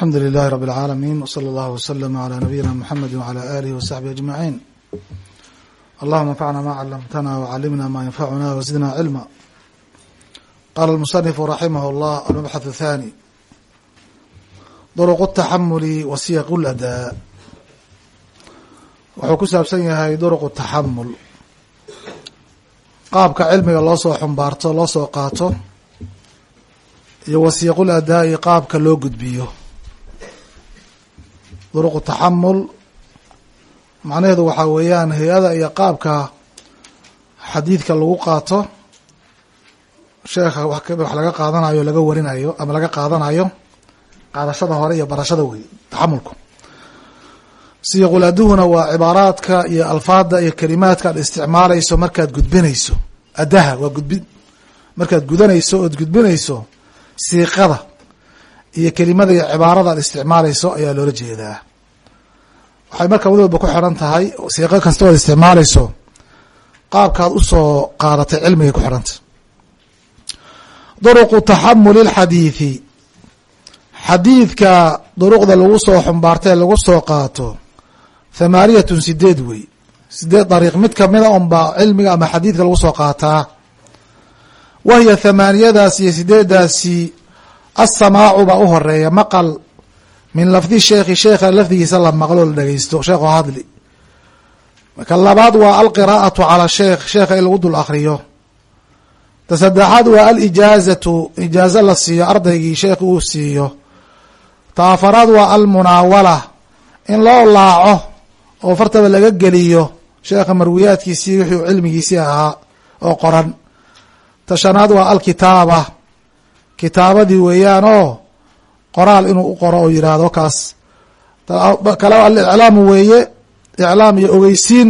alxamdu lilahi rab اlcaalamiin wslى اllah wslm عlى nabiyina mxamedi wعlى alih wsaxbihi aجmaعin allahuma anfacna ma calamtana wcalimna ma yanfacuna wzidna cilma qala اlmusanifu raximah اllah almabxaث الthani duruq الtaxamuli wa siyaq اladaa wuxuu ku saabsan yahay duruq الtaxamul qaabka cilmiga loo soo xumbaarto loo soo qaato iyo wasiiqul adaa'i qaabka loo gudbiyo duruqu taxamul macnaheedu waxaa weeyaan hay'ada iyo qaabka xadiidka lagu qaato. Sheekha wax laga qaadanayo laga warinayo ama laga qaadanayo qaadashada hore iyo barashada wey taxamulku siiqul aduhuna waa cibaaraadka iyo alfaada iyo kelimaadka ad isticmaalayso markaad gudbinayso. Adaha waa gudbin markaad gudanayso ood gudbinayso siiqada iyo kelimada iyo cibaarada ad isticmaalayso ayaa loola jeedaa. Waxay marka wad ku xiran tahay siiqo kasta oad isticmaalayso qaabkaad u soo qaadatay cilmigay ku xirantah duruqu taxamuli lxadiidi xadiidka duruqda lagu soo xumbaartay lagu soo qaato thamaaniyatun sideed wey. Sideed dariiq mid kamida unbaa cilmiga ama xadiidka lagu soo qaataa. Wahiya thamaaniyadaas iyo sideedaasi assamaacu baa u horreeya maqal min lafdi sheekhi sheekha lafdigiisa la maqlo la dhegeysto sheekho hadli. Ka labaad waa alqiraa'atu cala sheekh sheekha in lagu dul akriyo ta saddexaad waa alijaazatu ijaazo la siiyo ardaygii sheekh uu siiyo. Ta afaraad waa almunaawala in loo laaco oo fartaba laga geliyo sheekha marwiyaadkiisii wixuu cilmigiisii ahaa oo qoran. Ta shanaad waa alkitaaba kitaabadii weeyaan oo qoraal inuu u qoro oo yidhaahdo kaas. Kale aliclaamu weeye iclaam iyo ogeysiin.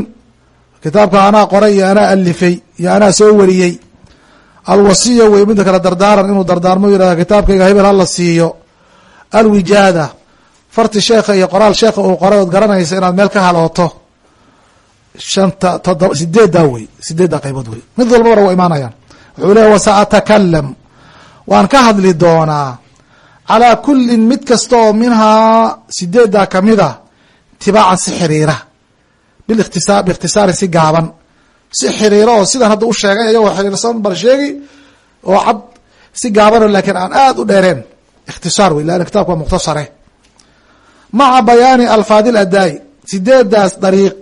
Kitaabka anaa qoray iyo anaa alifay iyo anaa soo wariyey. Alwasiya wey midda kale dardaaran inuu dardaarmo yihahdo kitaabkayga hebel hala siiyo. Alwijaada farti sheekha iyo qoraal sheekha uu qoray ood garanaysa inaad meel ka halooto. Shanta todoba sideeddaa wey sideeddaa qaybood wey mid walbana waa imaanayaan. Wuxuu leeya wasaatakalam waan ka hadli doonaa calaa kullin mid kasta oo minhaa sideeddaa kamida tibaacan si xiriira. Bilikhtisaa biikhtisaarin si gaaban. Si xiriira oo sidan hadda u sheegay ayagoo xiriirsan bal sheegi oo cad si gaabano laakiin aan aada u dheereen. Ikhtisaar wey leanna kitabka waa mukhtasare. Maca bayaani alfaadi ladaa'i sideedaas dariiq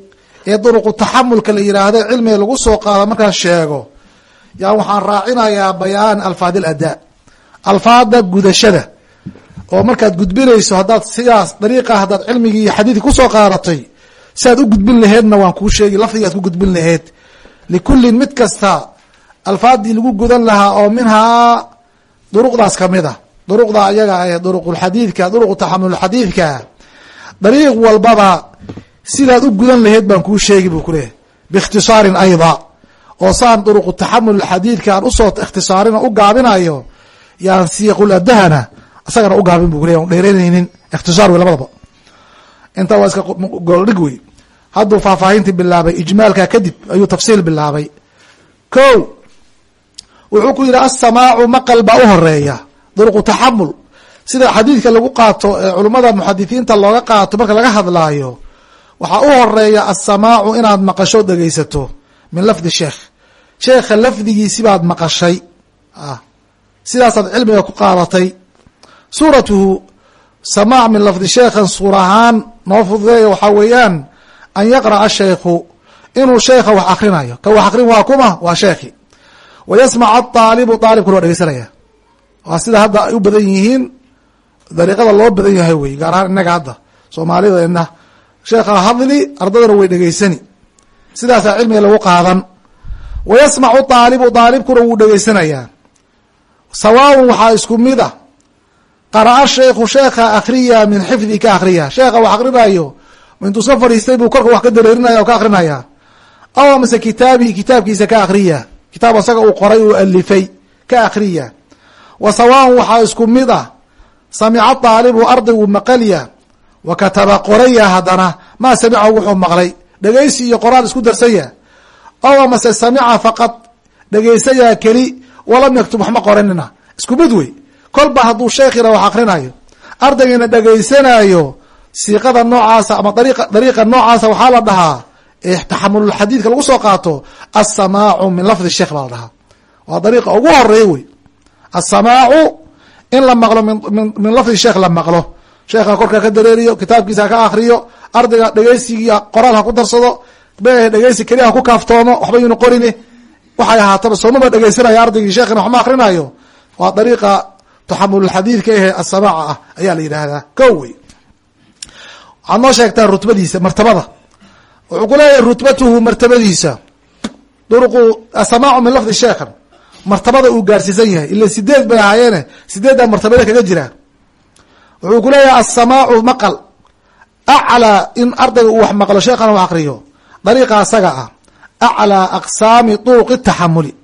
ee duruqu taxamulka la yidhaahdo cilmiga lagu soo qaado markaan sheego yaa waxaan raacinayaa bayaan alfaadi aladaa alfaada gudashada oo markaad gudbinayso haddaad sidaas dariiqa haddaad cilmigii iyo xadiidkii ku soo qaadatay si aad u gudbin laheedna waan kuu sheegi lafdiga aad ku gudbin laheed. Likullin mid kasta alfaadii lagu gudan lahaa oo minhaa duruqdaas ka mid a duruqda ayaga ah duruqulxadiidka duruqu taxamulxadiidka dariiq walbaba sidaad u gudan laheed baan kuu sheegi buu kuleeyahy biikhtisaarin ayda oo saan duruqu taxamul xadiidka aan u soo ikhtisaarin u gaabinayo yaan siiqul adahana isagana u gaabin bu kuley an dheeranaynin ikhtisaar wey labadaba. Intaa waa iska gooldhig wey hadduu faahfaahintii bilaabay ijmaalka kadib ayuu tafsiil bilaabay. Ko wuxuu ku yidhi assamaacu maqal baa u horreeya duruqu taxamul sida xadiidka lagu qaato ee culummada muxadisiinta looga qaato marka laga hadlaayo waxaa u horreeya assamaacu inaad maqasho dhegeysato min lafdi sheekh. Sheekha lafdigiisi baad maqashay sidaasaad cilmiga ku qaadatay. Suuratuhu samaac min lafdi sheekhan suur ahaan noo fududeeya waxaa weeyaan an yaqra'a shaykhu inuu sheekha wax akrinayo. Ka wax akrin waa kuma waa sheekhi. Wa yasmac aaalibu aalibkuna waa dhegeysanaya. Waa sida hadda ay u badan yihiin dariiqada loo badan yahay wey gaar ahaan innaga hadda soomaalideena sheekha hadli ardadana way dhegeysani. Sidaasaa cilmiga lagu qaadan. Wa yasmacu aalibu aalibkuna wuu dhegeysanayaa sawaaun waxaa isku mid a qara'a shaykhu sheekha akriya min xifdi ka akriya sheekha wax akrinayo intuu iska fadhiistay buu korka wax ka dareerinaya oo ka akrinaya aw amase kitaabihi kitaabkiisa ka akriya kitaab asaga uu qoray uu alifay ka akriya wa sawaaun waxaa isku mid a samica daalibu ardaygu maqalya. Wa kataba qoraya haddana. Maa samicahu wuxuu maqlay. Dhegeysi iyo qoraal isku darsaya. Aw amase samica faqad. Dhegeysayaa keli walam yaktub waxma qoranina. Isku mid wey. Kolba hadduu sheekhina wax akrinayo ardaygiina dhegaysanaayo siiqada noocaasa ama dariiqa noocaasa waxaa la dhahaa taxamululxadiidka lagu soo qaato assamaacu min lafdi sheekh baa la dhahaa. Waa dariiqa ugu horreeya wey. Assamaacu in la maqlo min lafdi sheekh la maqlo. Sheekha korka ka dareeriyo kitaabkiisa ha ka akriyo ardayga dhegeysigii qoraal ha ku darsado dhegeysi keliya ha ku kaaftoomo waxba yunu qorini waxay ahaataba soomaba dhegeysanaya ardaygii sheekhina waxma akrinayo waa dariiqa taxamululxadiidka ehe asamaaca ah ayaa la yidhaahdaa. Ko waxaad noo sheegtaa rutbadiisa martabada. Wuxuu ku leeyahay rutbatuhu martabadiisa. Duruqu asamaacu min lafdi sheekhan martabada uu gaarsiisan yahay. Ila sideed bay ahaayeene sideeddaa martabada kaga jira. Wuxuu ku leeyahay asamaacu maqal. Aclaa in ardayga uu wax maqlo sheekhana wax akriyo dariiqa asaga ah aclaa aqsaami duruqi taxamuli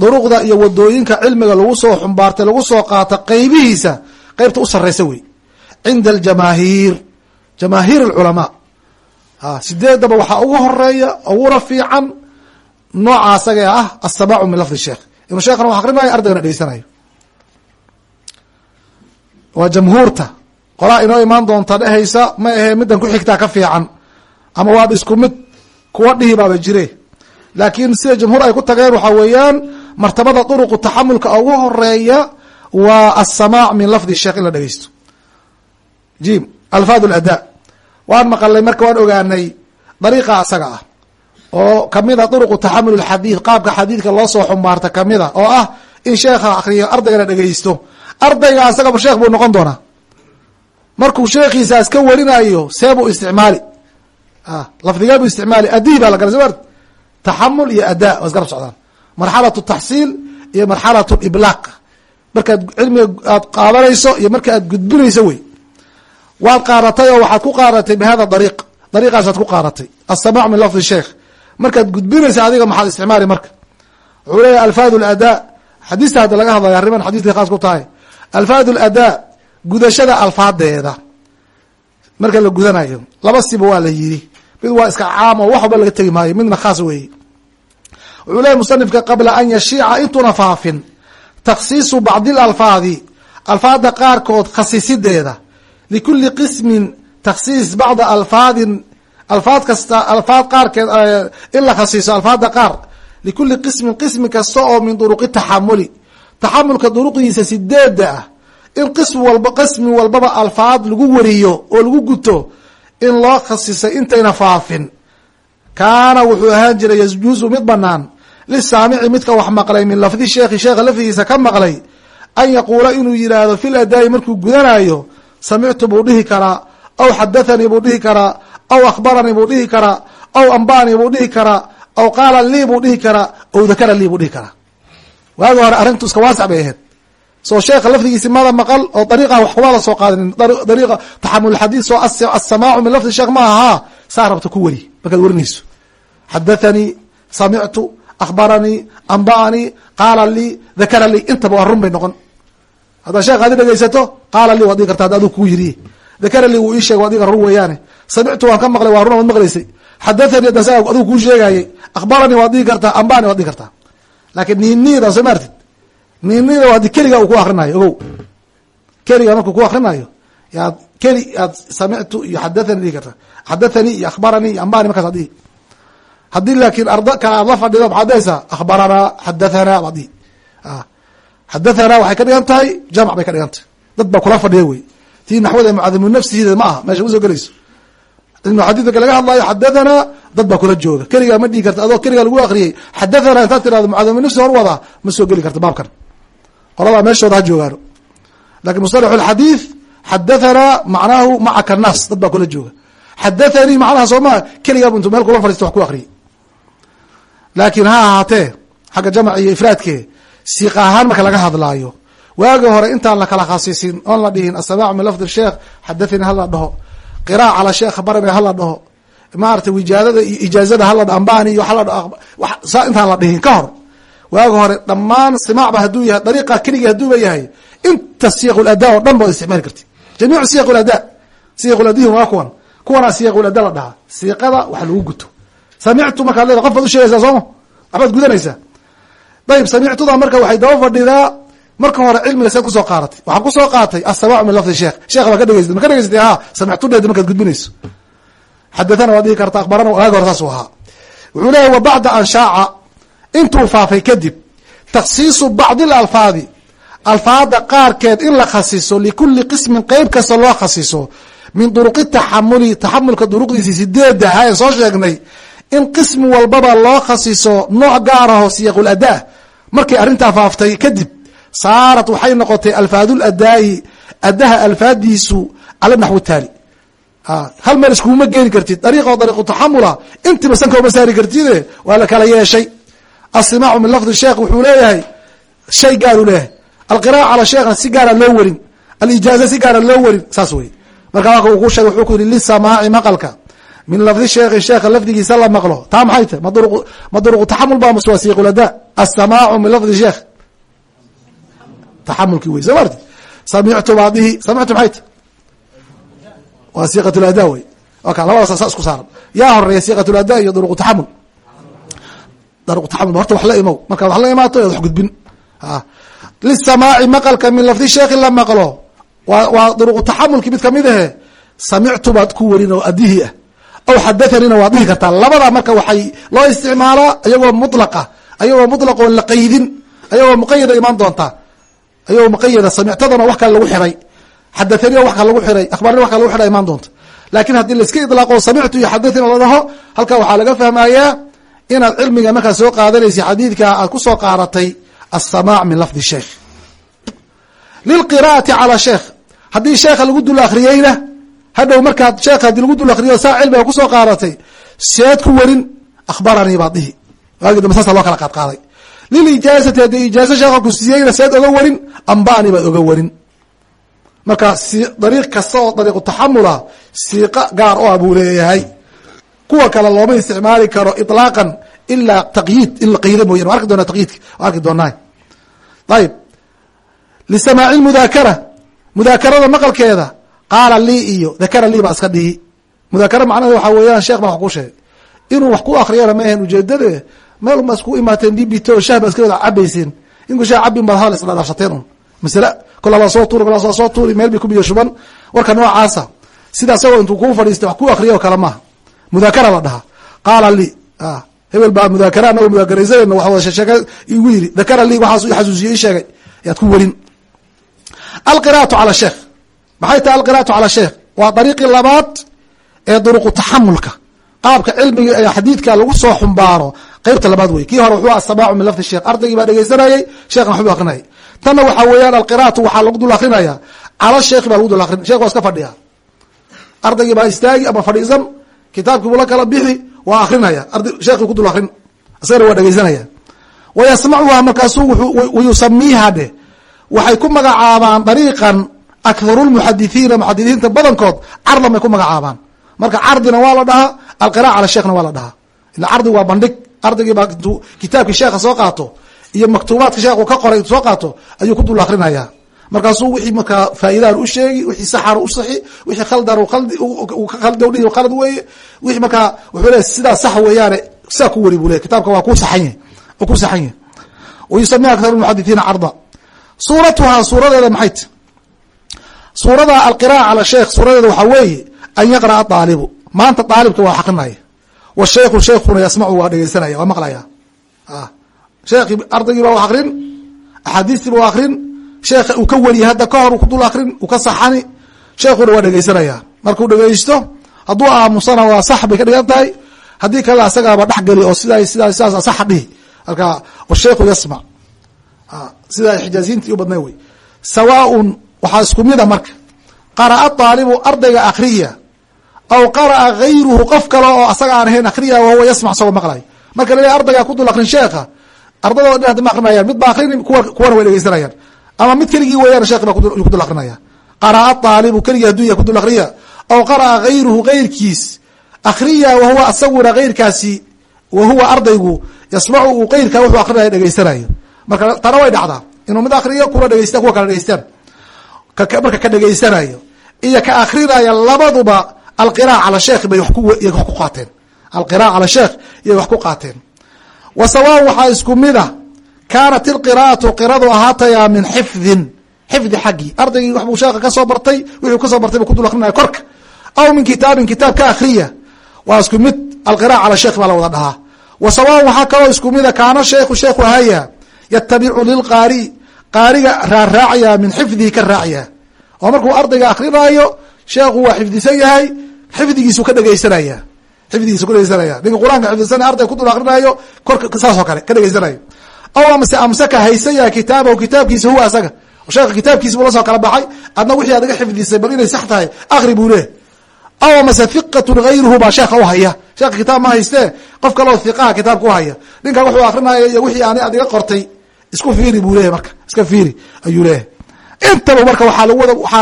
duruqda iyo waddooyinka cilmiga lagu soo xumbaartay lagu soo qaata qeybihiisa qeybta u sareysa wey cinda aljamaahiir jamaahiir alculamaa sideedaba waxaa ugu horreeya uguna fiican nooca asaga ah asamaacu min lafdi sheekh inuu sheekhana wax akrinayo ardaygana dhegeysanayo waa jamhuurta qolaa inoo imaan doonta dhehaysa ma ahee middan ku xigtaa ka fiican ama waaba isku mid kuwa dhihi baaba jire. Laakiin sida jamhuur ay ku tageen waxaa weeyaan martabada duruqu taxamulka ugu horreeya waa asamaac min lafdi sheekh in la dhegeysto jim alfaad ladaa waan maqalnay marka waan ogaanay dariiqa asaga ah oo kamida duruqu taxamul xadiid qaabka xadiidka loo soo xumaarta kamida oo ah in sheekha akriyo ardaygana dhegeysto ardayga asagaba sheekh buu noqon doonaa. Markuu sheekhiisaas ka warinayo see buu isticmaali lafdigee buu isticmaali. Adii baa la gala soo taxamul iyo adaa waa isgarab socdaan. Marxalat taxsiil iyo marxalat iblaaq markaad cilmiga aad qaadanayso iyo marka aad gudbinayso wey. Waad qaadatay oo waxaad ku qaadatay bihada dariiq. Dariiqaasaad ku qaadatay. Asamac min lafdi sheekh. Markaad gudbinaysa adiga maxaad isticmaali marka. Wuxuu leeyahy alfaad ladaa xadiista hadda laga hadlaya arriman xadiiskay khaas ku tahay. Alfaad ladaa gudashada alfaadeeda. Marka la gudanayo laba siba waa la yidhi mid waa iska caam oo wax walba laga tegi maayo midna khaas weeye. Wuxuu leeyahy musanifka qabla an yashiica intuuna faafin takhsiisu bacdi lalfaadi alfaada qaarkood khasisideeda likuli qismin takhsiis bacda alfaadin alfaad kasta alfaad qaarkeed in la khasiiso alfaada qaar. Likuli qismin qismi kasta oo min duruqi taxamuli. Taxamulka duruqdiisa sideeda ah. In qism walba qismi walbaba alfaad lagu wariyo oo lagu guto in loo khasisay intayna faafin. Kaana wuxuu ahaan jiray yajuusu mid banaan lisaamici midka wax maqlay min lafdi sheekhi sheekha lafdigiisa ka maqlay an yaquula inuu yidhaahdo fil adaa'i markuu gudanayo samictu buu dhihi karaa aw xadathanii buu dhihi karaa aw akhbaranii buu dhihi karaa aw ambanii buu dhihi karaa aw qaala lii buu dhihi karaa aw dakara lii buu dhihi karaa. Waagi hore arrintu iska waasac bay ahayd soo sheekha lafdigiisi mada maqal oo dariiqa wax kumada soo qaadanin dariiqa taxamul xadiid soo asamaacu min lafdi sheekh ma ahaa saa rabta ku weri markaad warinayso. Xadathanii samictu akhbaranii amba'anii qaala lii dakara lii intaba waa run bay noqon. Haddaad sheekh adi dhegeysato qaala lii waad dhigi karta hadda aduu kuu yiriye dakara lii wuu ii sheegay adiga run weeyaane. Samictu waan ka maqlay waa runa waad maqlaysay xadathanii adasa adigu kuu sheegayey akhbaranii waad dhigi kartaa ambani waad dhigi kartaa laakiin niiniida soo maartid niiniida waa di keliga uu ku akrinayo ogow. Keliga markuu ku akrinayo yaad keli aad samictu iyo xadathanii dhigi kartaa xadathanii iyo akhbaranii iyo ambani markaas ad dhihi. Haddii laakiin arda kale aad la fadhido maxaad dhehaysaa akhbaranaa xadathanaa baad dhihi. Xadathana waxay ka dhigan tahay jamc bay ka dhigan tahay. Dad baa kula fadhiya wey. Tii naxwada mucadimu nafsihiida ma aha meesha u soo gelayso. Ibnu xadiid marka laga hadlayo xadathana dad baa kula jooga. Keligaa ma dhigi karta adoo keligaa lagu akriyey xadathana intaad tirahdo mucadimu nafsi hor wadaa ma soo geli karta baabkan qoladaa meeshooda ha joogaano. Lakin musطalax اxadiid xadathana macnahu macaka naas dad baa kula jooga. Xadathanii macnaha soo maa keligaab intu meel kula fadhiista wax ku akriye laakiin ha ahaatee xagga jamc iyo ifraadke siiq ahaan marka laga hadlaayo waagi hore intaan lakala khasisin oon la dhihin asamac min lafdi sheekh xadathanii hala dhaho qiraac cala sheekh barani hala dhaho maarata wijaadada iyo ijaazada hala ambani iyo intaan la dhihin ka hor waagi hore dhammaan simacba hadduu yahay dariiqa keligii hadduuba yahay inta siyaq ladaa oo dhan ba isticmaali karti. Jamiicu siyaq ladaa siyaq ladihi waa kuwan. Kuwanaa siyaq lada la dhahaa. Siiqada wax lagu guto. Samictu markaad leeda qof baad ushegaysaa sooma waxbaad gudanaysaa. Dayib samictuda marka waxay daba fadhidaa marka hore cilmiga seed ku soo qaaratay waxaan ku soo qaatay assamaacu min lafdi sheekh sheekh baa ka dhegeysatay ma ka dhegeysatay ha samictudheed markaad gudbinayso. Xadathana waad dhihi karta akbarana waaga hore saasuu ahaa. Wuxuu leeyahy wa bacda an shaaca intuu faafay kadib takhsiisu bacdi alalfaadi alfaada qaarkeed in la khasiso likuli qismin qeyb kasta loo khasiso min duruqi taxamuli taxamulka duruqdiisi sideeda ahaa en soo sheegnay in qismi walbaba loo khasiso nooc gaaraho siyaqul markay arrintaa faaftay kadib saarat waxay noqotay alfaadul adaa'i alfaadiisu cala naxwi taali. Hal meel iskuguma geeni kartid dariiqoo dariiqu taxamula intiba sanka uma saari kartide waa la kala yeeshay asimaacu min lafdi sheekh wuxuu leeyahay shay gaaru leeyahay alqira'a cala sheekhna si gaara loo werin alijaaza si gaara loo werin saas wey marka waa ku sheeg wuxuu ku yihi lisamaaci maqalka. Min lafdi sheekhi sheekha lafdigiisa la maqlo. Taa maxay tahy ma duruqu taxamul ba mase waa siiqulada asamaacu min lafdi sheekh. Taxamulkii wey soo marti samictu baadihi samictu maxay tahy waa siiqat lada wey oka labadaas sa isku saaran. Yaa horreeya siiqat lada iyo duruqu taxamul duruqu taxamul horta wax la imow. Markaad wax la imaato ead wax gudbin. Lisamaaci maqalka min lafdi sheekhi la maqlo. Waa waa duruqu taxamulki mid ka mid ahe samictu baad ku werin oo adihii ah. Aw xadathaniina waad dhihi kartaa. Labada marka waxay loo isticmaalaa ayagoo mulaqa ayagoo mulaq oon la qaydin ayagoo muqayada imaan doontaa ayagoo muqayada samictadana wax kale lagu xiray. Xadathani wax kale lagu xiray akhbarni wax kale lagu xiray imaan doonta. Laakin haddii laiska idlaaqo samictu iyo xadathani la dhaho halkaa waxaa laga fahmayaa inaad cilmiga markaa soo qaadanaysa xadiidka aad ku soo qaaratay assamaac min lafdi sheikh lilqiraati calaa sheikh haddii sheekha lagu dul akriyeyna hadhow markaad sheekha haddii lagu dul akriyo saa cilmiga ku soo qaaratay seed ku warin akhbaranii baad dhihi. Waagi dambe loo kala qaadqaaday. Lilijaasati haddii ijaasa sheekha ku siiyeyna seed oga warin ambaani baad oga warin. Marka dariiq kasta oo dariiqutaxamula siiqa gaar u ah buu leeyahay kuwa kale looma isticmaali karo iطlaaqan ilaa taqyiid in la qaydo mooyan wa arki doonaa taqyiidka? Wa arki doonaa. Ayib lisamaaci mudaakara. Mudaakarada maqalkeeda qaala lii iyo dakara lii baa iska dhihi. Mudaakara macnaheed waxaa weeyaan sheekh baa wax ku sheegay. Inuu wax ku akriyana ma ahayn ujeedade meel uma isku imaateen bbit oo shah baa iska wada cabayseen inku shah cabin baad hadal isla dhaafsateen un masale kola waa soo tuuri kola waa soo tuuri meel bay ku biyo shuban. Warka noocaasa sida isagoo intuu kuu fadhiistay wax ku akriya oo kale maaha mudaakara la dhahaa qaala lii hebel baa mudaakara anago mudaakaraysanayna wax wada sheeke igu yiri dakara lii waxaas xasuusiye i sheegay yaad ku werin alqira'atu cala sheekh. Maxay tahay alqira'atu cala sheekh? Waa dariiqii labaad ee duruqu taxamulka. Qaabka cilmiga ee xadiidka lagu soo xumbaaro qeybta labaad wey kii hore wuxuu asamaacu min lafdi sheekh. Ardaygii baa dhegeysanayey sheekhan waxbuu akrinayay tanna waxaa weeyaan alqira'atu waxaa lagu dul akrinaya cala sheekhi baa lagu dul akrin shekh waa iska fadhiya ardaygii baa istaagi ama fadhiisan kitaabkii buu la kala bixi waa akrinaya sheekii ku dul akrin isagana waa dhegeysanaya. Wayasmacuha markaasuu wayusamiiha dheh. Waxay ku magacaabaan dariiqan akharu lmuxadithiina muxadithiinta badankood cardan bay ku magacaabaan. Marka cardina waa la dhahaa alqira'a cala sheekhna waa la dhahaa. Ila cardi waa bandhig. Ardaygii baa kitaabkii sheekha soo qaato iyo maktuubaadka sheekhu ka qoray soo qaato ayuu ku dul akrinaya markaasuu wixii markaa faa'idahan u sheegi wixii saxar u saxi wixii khaldan ka khaldi dhihi khalad weeye. Wixii markaa leeyahy sidaa sax weeyaane sidaa ku weri leyahy kitaabka waa ku saxan yahy wayusamiha akharu lmuxadithiina carda suuratuhaa suuradeeda maxay ti? Suurada alqira'a cala sheekh suuradeeda waxaa weeye an yaqra'a aalibu maanta aalibka waa akrinaya wa shaykhu sheikhuna yasmacu waa dhegeysanaya waa maqlaya sheekhi ardaygii baa wax akrin axaadiistiiba akrin sheekha uu ka weriye hadda ka hor dul akrin uu ka saxani sheekhuna waa dhegeysanaya markuu dhegeysto hadduu aamusana waa sax bay ka dhigan tahay. Haddii kale asagaaba dhexgeli oo sida sida sidaas saxa dhihi. Marka washaykhu yasmac sidaa xijaaziyiintii u badnay wey sawaaun waxaa isku mida marka. Qara'a aalibu ardayga akriya aw qara'a gayruhu qof kale oo asaga aan ahayn akriya wahuwa yasmac isagoo maqlay. Marka laleeya ardaygaa ku dul akrin sheekha. Ardadoo dhan ma akrinayaan mid ba akrini kuwa kuwana way dhegeysanayaan ama mid keligii weeyaan sheekh baa ku dul akrinaya qara'a aalibu keligii hadduu yahay ku dul akriya aw qara'a gayruhu gayrkiis akriya wahuwa asaguna gayrkaasi wahuwa ardaygu. Yasmacu uu gayrkaa wuxuu akrinaya dhegeysanayo marka tana way dhacdaa. Inuu mid akriyo kuna dhegeysta kuwa kala dhegeystaan marka ka dhegeysanayo iyo ka akrinaya labaduba alqira'a cala sheekh bay wax ku qaateen. Alqira'a cala sheekh iyay wax ku qaateen. Wa sawaan waxaa isku mid a kaanat ilqira'atu qiradu ahaataya min xifdin xifdi xaggii ardaygii waxbuu sheekha ka soo bartay wixuu ka soo bartay bu kudul akrinaya korka. Aw min kitaabin kitaab ka akriya waa isku mid alqira'a cala sheekh baa la wada dhahaa. Wa sawaan waxaa kaloo isku mida kaana sheekhu sheekhu haya yatabicu lilqaari qaariga raaraacaya min xifdihi ka raacaya. Oo markuu ardayga akrinaayo sheekhu waa xifdisan yahay xifdigiisu ka dhegeysanaya xifdigiisu ka dhegeysanaya ninka qur'aanka xifdisanaya arday kudul akrinaayo korka saasoo kale ka dhegeysanayo aw amse amsaka haysan yahay kitaabahu kitaabkiisa huwa asaga sheekha kitaabkiisa buu la soo kala baxay adna wixii adiga xifdisay bal inay sax tahay akri buu leeh aw amase hiqatun hayruhu baa sheekha u haya sheekha kitaab ma haystee qof kaloo hiqaha kitaabka u haya ninkan wuxuu akrinaya iyo wixii aan adiga qortay isku fiiri buu marka iska fiiri ayuu leeyahay intaba marka waxaa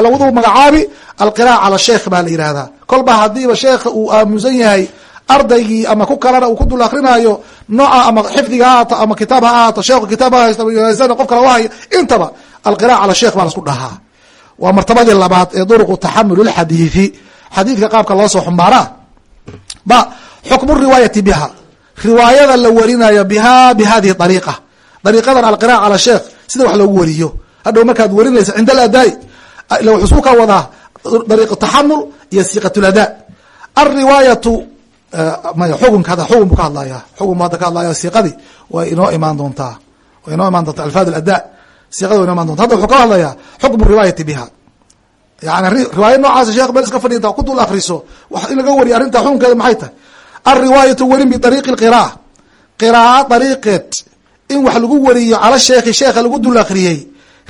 lagwada magacaabi alqira'a cala sheekh baa la yihahdaa kolba hadiiba sheekha uu aamusan yahay ardaygii ama ku kalena uu ku dul akrinaayo nooca ama xifdiga ha ahaato ama kitaab ha ahaato sheekhu kitaab ha haysta qof kale wahaya intaba alqira'a cala sheekh baa lasku dhahaa. Waa martabadii labaad ee duruqu taxamul lxadiidi xadiidka qaabka loo soo xumbaaraa ba xukmu riwaayati biha. Riwaayada la warinayo biha bi hadihi ariiqa dariiqadan alqira'a cala sheekh sida wax loogu wariyo. Hadhow markaad warinaysa cinda aladaai wuxuu isku ka wadaa dariiq taxamul iyo siiqat ladaa alriwaayatu maya xukunka hadda xukun buu ka hadlaya xukun bu hadda ka hadlaya siiqadii way inoo imaan doontaa. Way inoo imaan doontaa. Alfaad aladaa siiqadi way inoo imaan donta hadda wuxuu ka hadlayaa xukmu riwaayati biha yani riwaaya noocaas sheekh meel iska fadhiinta ku dul akriso in laga wariyo arrinta xukunkeeda maxay tahay? Alriwaayatu werin biariiqi lqira'a qira'a dariiqeed. In wax lagu wariyo cala sheekhi sheekha lagu dul akriyey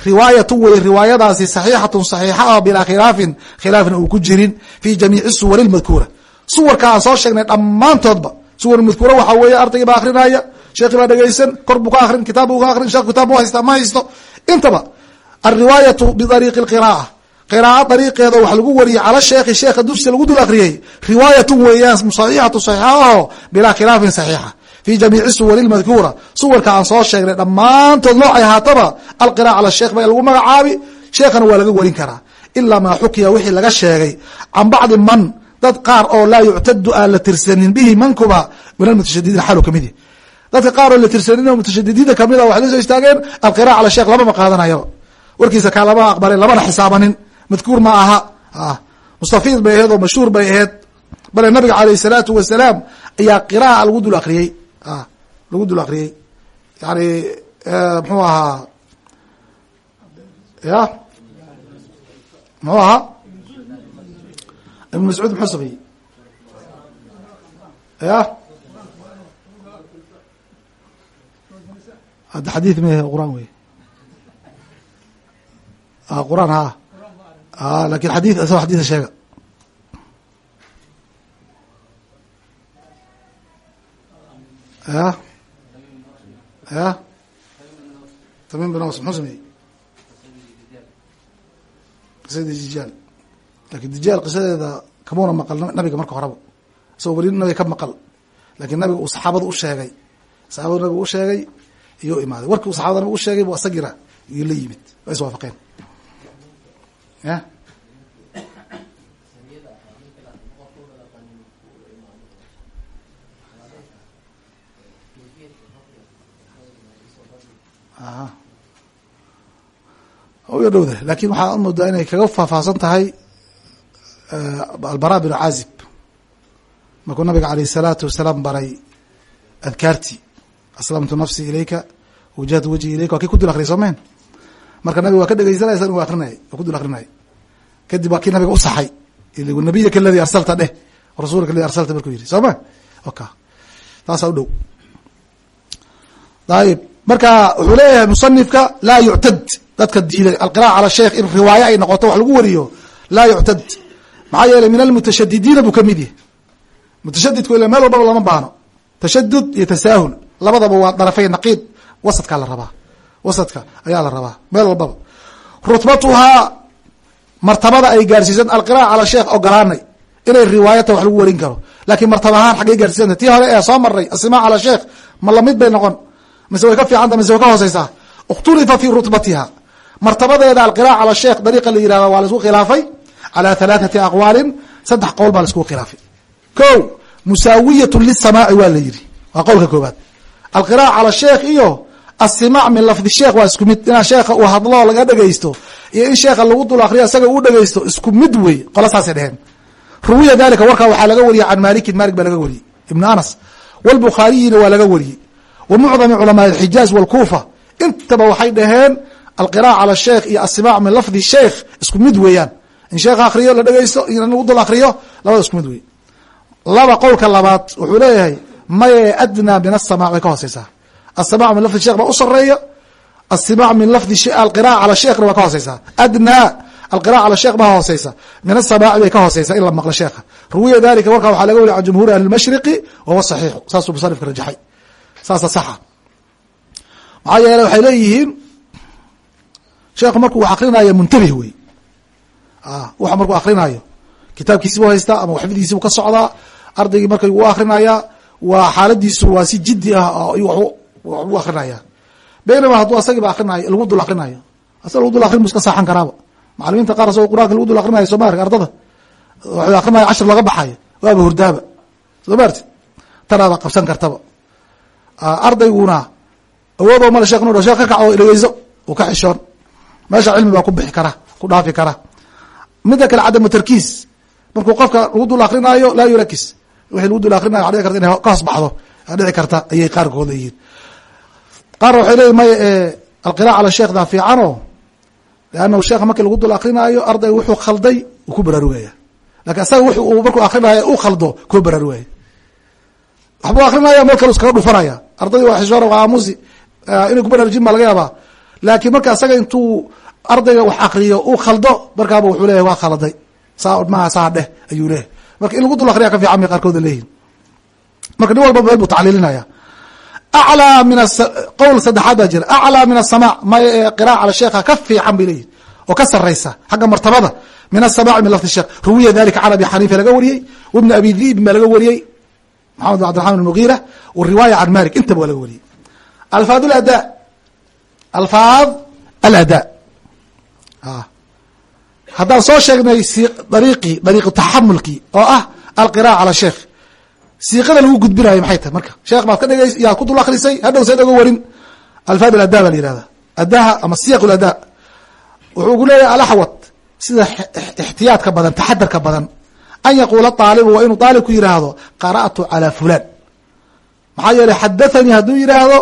riwaayatu wey riwaayadaasi saxiixatun saxiixa ah bilaa khilaafin. Khilaafna uu ku jirin. Fi jamiici suwari lmadkuura suwarka aan soo sheegnay dhammaantoodba. Suwar madkuura waxaa weeye ardaygii baa akrinaya sheekhi baa dhegeysan kor buu ka akrin kitaab buu ka akrin sheekh kitaab mu haysta ma haysto. Intaba alriwaayatu biariiqi lqira'a qiraa'o dariiqeeda wax lagu wariyey cala sheekhi sheekha dushiisa lagu dul akriyey riwaayatun weeyaan saxiixatu saxiixa bilaa khilaafin saxiixa. Fi jamiici suwari lmadkuura suwarka aan soo sheegnay dhammaantood noocay ahaataba alqira'a cala sheekh baa lagu magacaabi. Sheekhana waa laga warin karaa. Ilaa maa xukiya wixii laga sheegay. Can bacdi man dad qaar oo laa yuctadu aan la tirsanin bihi mankuba min almutashadidiin xalu ka mid yahy dadka qaar oo la tirsanin oo mutashadidiinta ka mid a waxay la soo istaageen alqira'a cala sheekh lamama qaadanayaba warkiisa kaa lama aqbalin lamana xisaabanin. Madkuur ma aha. Mustafiid bay aheed oo mashhuur bay aheed. Bale nabiga alayh الsalaatu wasalaam ayaa qira'a lagu dul akriyey. Lagu dul akriyey. Yani mxuu ahaa? Ya? Mxuu ahaa ibn mascuud muxuu sameeyey ya hadda xadiid m quraan wey quraan ha. Lakin xadii isagoo xadida sheega ya? Ya? Tamim bin aws muxuu sameeyey qisadii dijaal laakiin dijaal qisadeeda kamuna maqal nabiga marka horeba. Isagoo weli nabiga ka maqal. Lakin nabiga uu saxaabada u sheegay. Saxaabadu nabiga u sheegay iyo imaaday. Warkii uu saxabada nabiga u sheegay bu asagira iyo la yimid. Waa iswaafaqeen ya ya dhowda laakiin waxaa moodaa inay kaga faahfaahsan tahay albara binu caazib markuu nabiga alayh الsalaatu wasalaam baray adkaartii aslamtu nafsi ilayka wajahtu wajhi ilayka waa kii ku dul akriya soomeen marka nabiga waa ka dhegeysanaya isagana wa akrinaya waa ku dul akrinaya kadib waa kii nabiga u saxay nabiyaka aladi arsalta dheh rasulka aladi arsalta markuu yihi soo oka taasaa u dhow ayib marka wuxuu leeyahay musanifka laa yuctad dadka diiday alqira'a cala sheikh in riwaaye ay noqoto wax lagu wariyo laa yuctad maxaa yeeley min almutashadidiina buu ka mid yahay. Mutashadidku ila meel walbaba lama baano tashadud iyo tasaahul labadaba waa darafay naqiid. Wasadkaa la rabaa. Wasadka ayaa la rabaa meel walbaba. Rutbatuhaa martabada ay gaarsiisan alqira'a cala sheikh ogolaanay inay riwaayata wax lagu warin karo. Lakin martaba ahaan xaggay gaarsiisanta tii hore ee soo maray asima cala sheikh ma la mid bay noqon. Mise way ka fiicanta mise way ka hooseysaa اkhtulifa fi rutbatiha martabadeeda alqira'a cala sheikh dariiqa la yihahda waa la isku khilaafay calى halaaثati aqwaalin saddex qowl baa la isku khilaafay ko musaawiyat lisamaaci waa la yihi waa qowlka koobaad alqira'a cala sheikh iyo asimac min lafdi sheekh waa isku mid inaa sheekha uu hadlo laga dhegeysto iyo in sheekha lagu dul akriyo isaga uu dhegeysto isku mid wey qola dheheen ruwiya dalika warkaa waxaa laga wariyey can malikin malik baa laga wariyey ibn anas wlbukhaariyina waa laga wariyey wa mucdami culamaa alxijaaz walkuufa intaba waxay dhaheen alqira'a cala sheekh iyo asimac min lafdi sheekh isku mid weeyaan in sheekha akriyo la dhegeysto in lagu dul akriyo labada isku mid wey laba qowlka labaad wuxuu leeyahay maye adnaa min asamac bay ka hooseysaa asamac min lafdi shekh baa u sareeya asimac min lafdi alqira'a cala sheekhna waa ka hooseysaa adnaa alqira'a cala sheekh baa hooseysa. Min asamaaci bay ka hooseysaa in la maqlo sheekha. Ruwiya dalika warkaa waxaa laga wariya can ahli lmashriqi wahuwa saxiixu saasuu musanifka rajaxay. Saasa saxa. Maxaa yeele waxay leeyihiin sheekhu markuu wax akrinaayo muntabih wey wuxa markuu akrinaayo kitaabkiisibu haystaa ama xifdigiisibu ka socdaa ardaygii markay u akrinayaa waa xaaladiisu waa si jidi ah u akrinaya baynama hadduu asagiiba akrinayo lagu dul akrinayo asaga lagu dul akrin bu saaxan karaaba macalimiinta qaar asagoo quraanka lagu dul akrinayo soo maarka ardada. Waxuu akrinaya cashir laga baxayo waaba hurdaaba soo maarti tanaada qabsan kartaba ardayguna awoodoo male shekh nu shekh ka kac oo dhegeyso uu ka xishoon. Meesha cilmi baa ku bixi kara ku dhaafi kara mida kale cadamu tarkiis. Markuu qofka lagu dul akrinaayo laa yurakis. Wixii lagu dul akrinayo dhici karta inay ka hoos baxdo. A dhici karta ayay qaarkood leeyihiin qaarna waxay leeyihiin maya alqira'a cala sheekh daa fiicano leannahu sheekha markii lagu dul akrinaayo ardayga wuxuu khalday ku baraarugaya laakiin asaga wux uu markuu akrinaayo u khaldo kuma baraarugaya. Waxbuu akrinaya meel kalu iskaga dhufanaya. Ardaydi waa xishoora waa aamusi. Inay ku baraarujin baa laga yaabaa. Laakiin marka asaga intuu ardayga wax akriyo uu khaldo markaaba wuxuu leyahy waa khaladay saa maha saa dheh ayuu leeyahy marka in lagu dul akriya ka fiican bay qaarkooda leeyihiin marka nin walba meel buu tacliilinaya. Aclaa min qowl saddexaad baa jira. Aclaa min asamac may qira'a cala sheekha ka fiican bay leeyihiin oo ka saraysa xagga martabada. Min asamaci min lafdi sheekh. Ruwiya dalika can abi xaniifa laga wariyey wibni abi dhiibin baa laga wariyey maxamed bin abdiraxman mugiira wariwaaya can malik intaba waa laga wariyey. Alfaad ladaa alfaad aladaa haddaan soo sheegnay dariiqii dariiqu taxamulkii oo ah alqira'a cala sheekh. Siiqada lagu gudbinayo maxay tahay marka? Sheekh baad ka dhegeys yaa ku dul akrisay hadhow sayd oga warin. Alfaad aladaa baa la yihahda adaha ama siyaq ladaa wuxuu ku leeyahay alaxwad sida ixtiyaadka badan taxadarka badan. An yaquula aalibu waa inuu aalib ku yidhaahdo qara'tu calaa fulan maxaa yeeley xadathanii hadduu yidhaahdo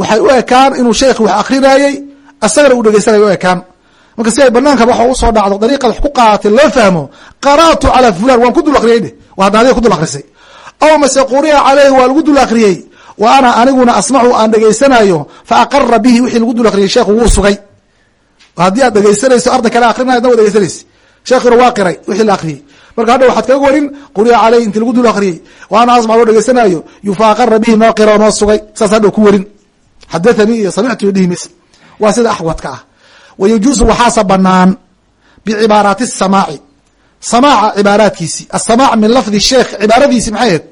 waxay u ekaan inuu sheekhi wax akrinayey asagana uu dhegeysanay u ekaan marka si ay banaanka waxa u soo dhacdo dariiqad wax ku qaadatay loo fahmo qara'tu calaa fulan waan ku dul akriyey dheh waa hadda adiga ku dul akrisay aw mase quri'a caleyhi waa lagu dul akriyey. Wa ana aniguna asmacu aan dhegeysanayo fa aqara bihi wixii lagu dul akriyey sheekhu wuu sugay. Haddii aad dhegeysanayso arday kale akrinay adna wa dhegeysanaysa sheekhuna waa qiray wixii la akriyey. Marka hadha waxaad kaga warin quri'a caleyhi inti lagu dul akriyey. Wa ana asmac loo dhegeysanaayo yufa aqara bihi noo qira noo sugay. Saas hadhow ku warin xadathanii iyo samictu dhihi maysa waa sida axwadka ah wayajuusu waxaasa banaan bicibaaraati samaaci samaaca cibaaraadkiisi asamaac min lafdi sheekh cibaaradiisi maxay ahayd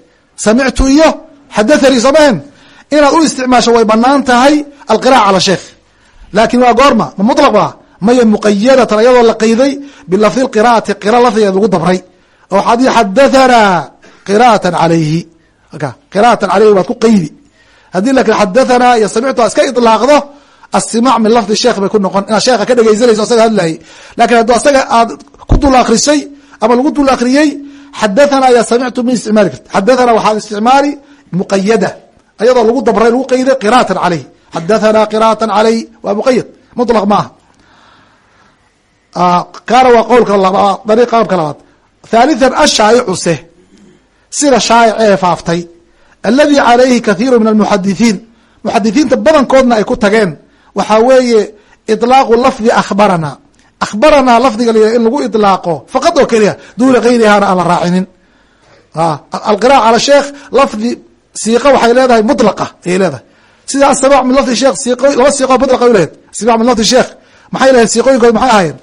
samictu iyo xadathanii soomaheen inaad u isticmaasho way bannaan tahay alqira'a cala sheekh laakin waa goorma ma mutlaq ba maya muqayadatan ayadoo la qayday bilafdi qira'ati qira lafdigeed lagu dabray oo waxaad ii xadahanaa qira'atan calayhi qira'atan caleyhi waad ku qaydi haddii laakiin xadahanaa iyo samictu iska ilaaqdo asimac min lafdi sheekh bay ku noqon. Inaad sheekha ka dhegeysanayso asaga hadlayay laakiin hadduu asaga aad ku dul akrisay ama lagu dul akriyey xadahanaa ya samictu ma isticmaali. Karti xadahanaa waxaad isticmaali muqayada ayadoo lagu dabray lagu qayday qira'atan caleyh xadahanaa qira'atan caleyh waa muqayad mutlaq maaha kaana waa qowlka labaad dariiq qowlka labaad. Thalithan ashaayicuse sida shaayic ee faaftay aladi calayhi kathiiru min almuxadithiin. Muxadithiinta badankoodna ay ku tageen waxaa weeye iطlaaqu lafdi akhbarana. Akhbaranaa lafdiga la in lagu iطlaaqo faqad oo keliya duuna gayrihaana aan la raacinin. Alqira'a cala sheekh lafdi siiqa waxay leedahay mutlaqa ayay leedahay. Sida asamac min lafdi sheekh siiq laba siiqo mutlaqa u lehed. Asamac min lafdi sheekh maxay lehed siiqooyinkood maxay ahayen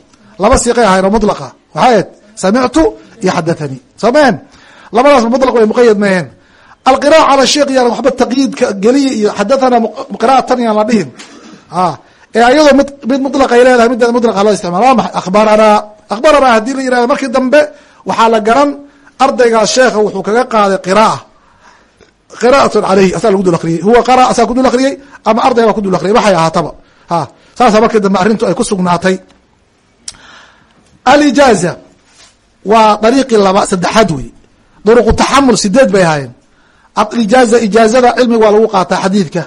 laba siiqay ahayen oo mutlaqa. Waxay ahayd samictu iyo xadathanii soo maheen labadaas mutlaq way muqayad maheen alqira'a cala sheekh yaan waxba taqyiidka geliya iyo xadathana qira'atan yaan la dhihin ee ayadoo mid mid mutlaqay leedahay mideeda mutlaqa loo isticmaal waa maxay? Akhbaranaa akhbaranaa haddii la yiraahdo markii dambe waxaa la garan ardaygaas sheekha wuxuu kaga qaaday qira'a qira'atun caleyhi asaa lagu dul akriyey huwa qara asaa kudul akriyey ama arday baa kudul akriyay waxay ahaataba. Ha saasa markii dambe arrintu ay ku sugnaatay. Alijaaza waa dariiqii laba saddexaad wey duruqu taxamul sideed bay ahaayeen. Alijaaza ijaazada cilmiga waa lagu qaataa xadiidka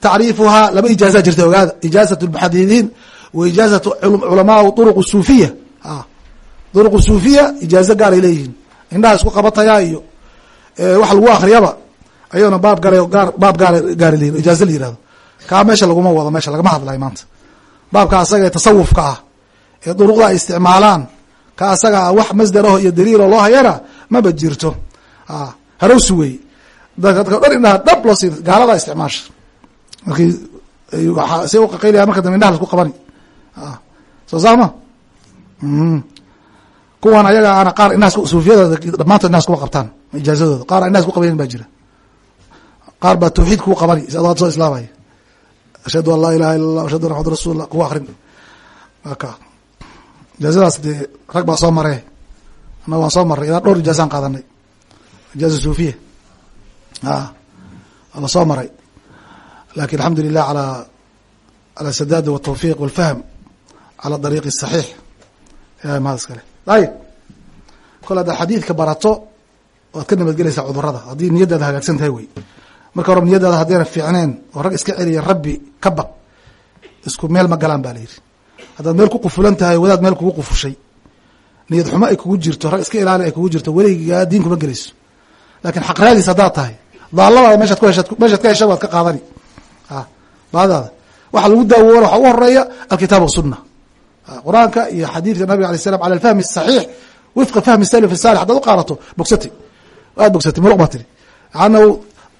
tacriifuhaa laba ijaaza jirta ogaada ijaazat lmuxadidiin wa ijaazatu culamaau duruq suufiya duruq suufiya ijaazo gaaray leeyihiin indhaha isku qabatayaa iyo wax lagu akriyaba ayagona baab gaar baab gaar gaari leyihin ijaazo la yihahdo kaa meesha laguma wado meesha lagama hadlayo maanta baabka asaga ee tasawufka ah ee duruqda ay isticmaalaan ka asaga wax masdaraho iyo daliiloo loo hayana maba jirto harowsi wey dadka dhan indhaha dhab loo sii gaalada isticmaasha markii si uqaqaylaya marka dambe indhaha lasku qabani. Soo saama kuwan ayaga ana qaar indhaha suufiyadooda dhamaantood indhaha iskuma qabtaan ijaazadooda. Qaar indhaha isku qabayn baa jira. Qaar baa tawxiid kuu qabani adoo soo islaamaya ashhadu an laa ilaha illa allah ashhadu an maxamad rasulullah kuwa akrin. Aka ijaazadaas dee rag baa soo mare ana waan soo maray ilaa dhowr ijaazaan qaadanay. Ijaaza suufiya a la soo maray laakiin alxamdu lilah ala ala sadaadi waltawfiq walfahm cala dariiqi saxiix ilahay mahad iskale ayib kol haddaad xadiidka barato waad ka nabadgelaysaa cudurrada haddii niyadaada hagaagsan tahay wey marka horeba niyadaada haddayna fiicneen oo rag iska celiya rabbi ka baq isku meel ma galaan ba la yidhi haddaad meel ku qufulan tahay wadaad meel kugu qufushay niyad xumo ay kugu jirto rag iska ilaali ay kugu jirto weligaa diin kuma gelayso laakiin xaq raadis haddaad tahay daaladaada meeshaad ku hesha meeshaad ka hesha waad ka qaadani baadaada waxa lagu daawoona waxa u horreeya alkitaab wasunna qur'aanka iyo xadiidka nabiga alay slam ala alfahmi asaxiix wifqa fahmi salaf salix haddaad u qaadato bogsatay aad bogsatay muruq baa tiri ana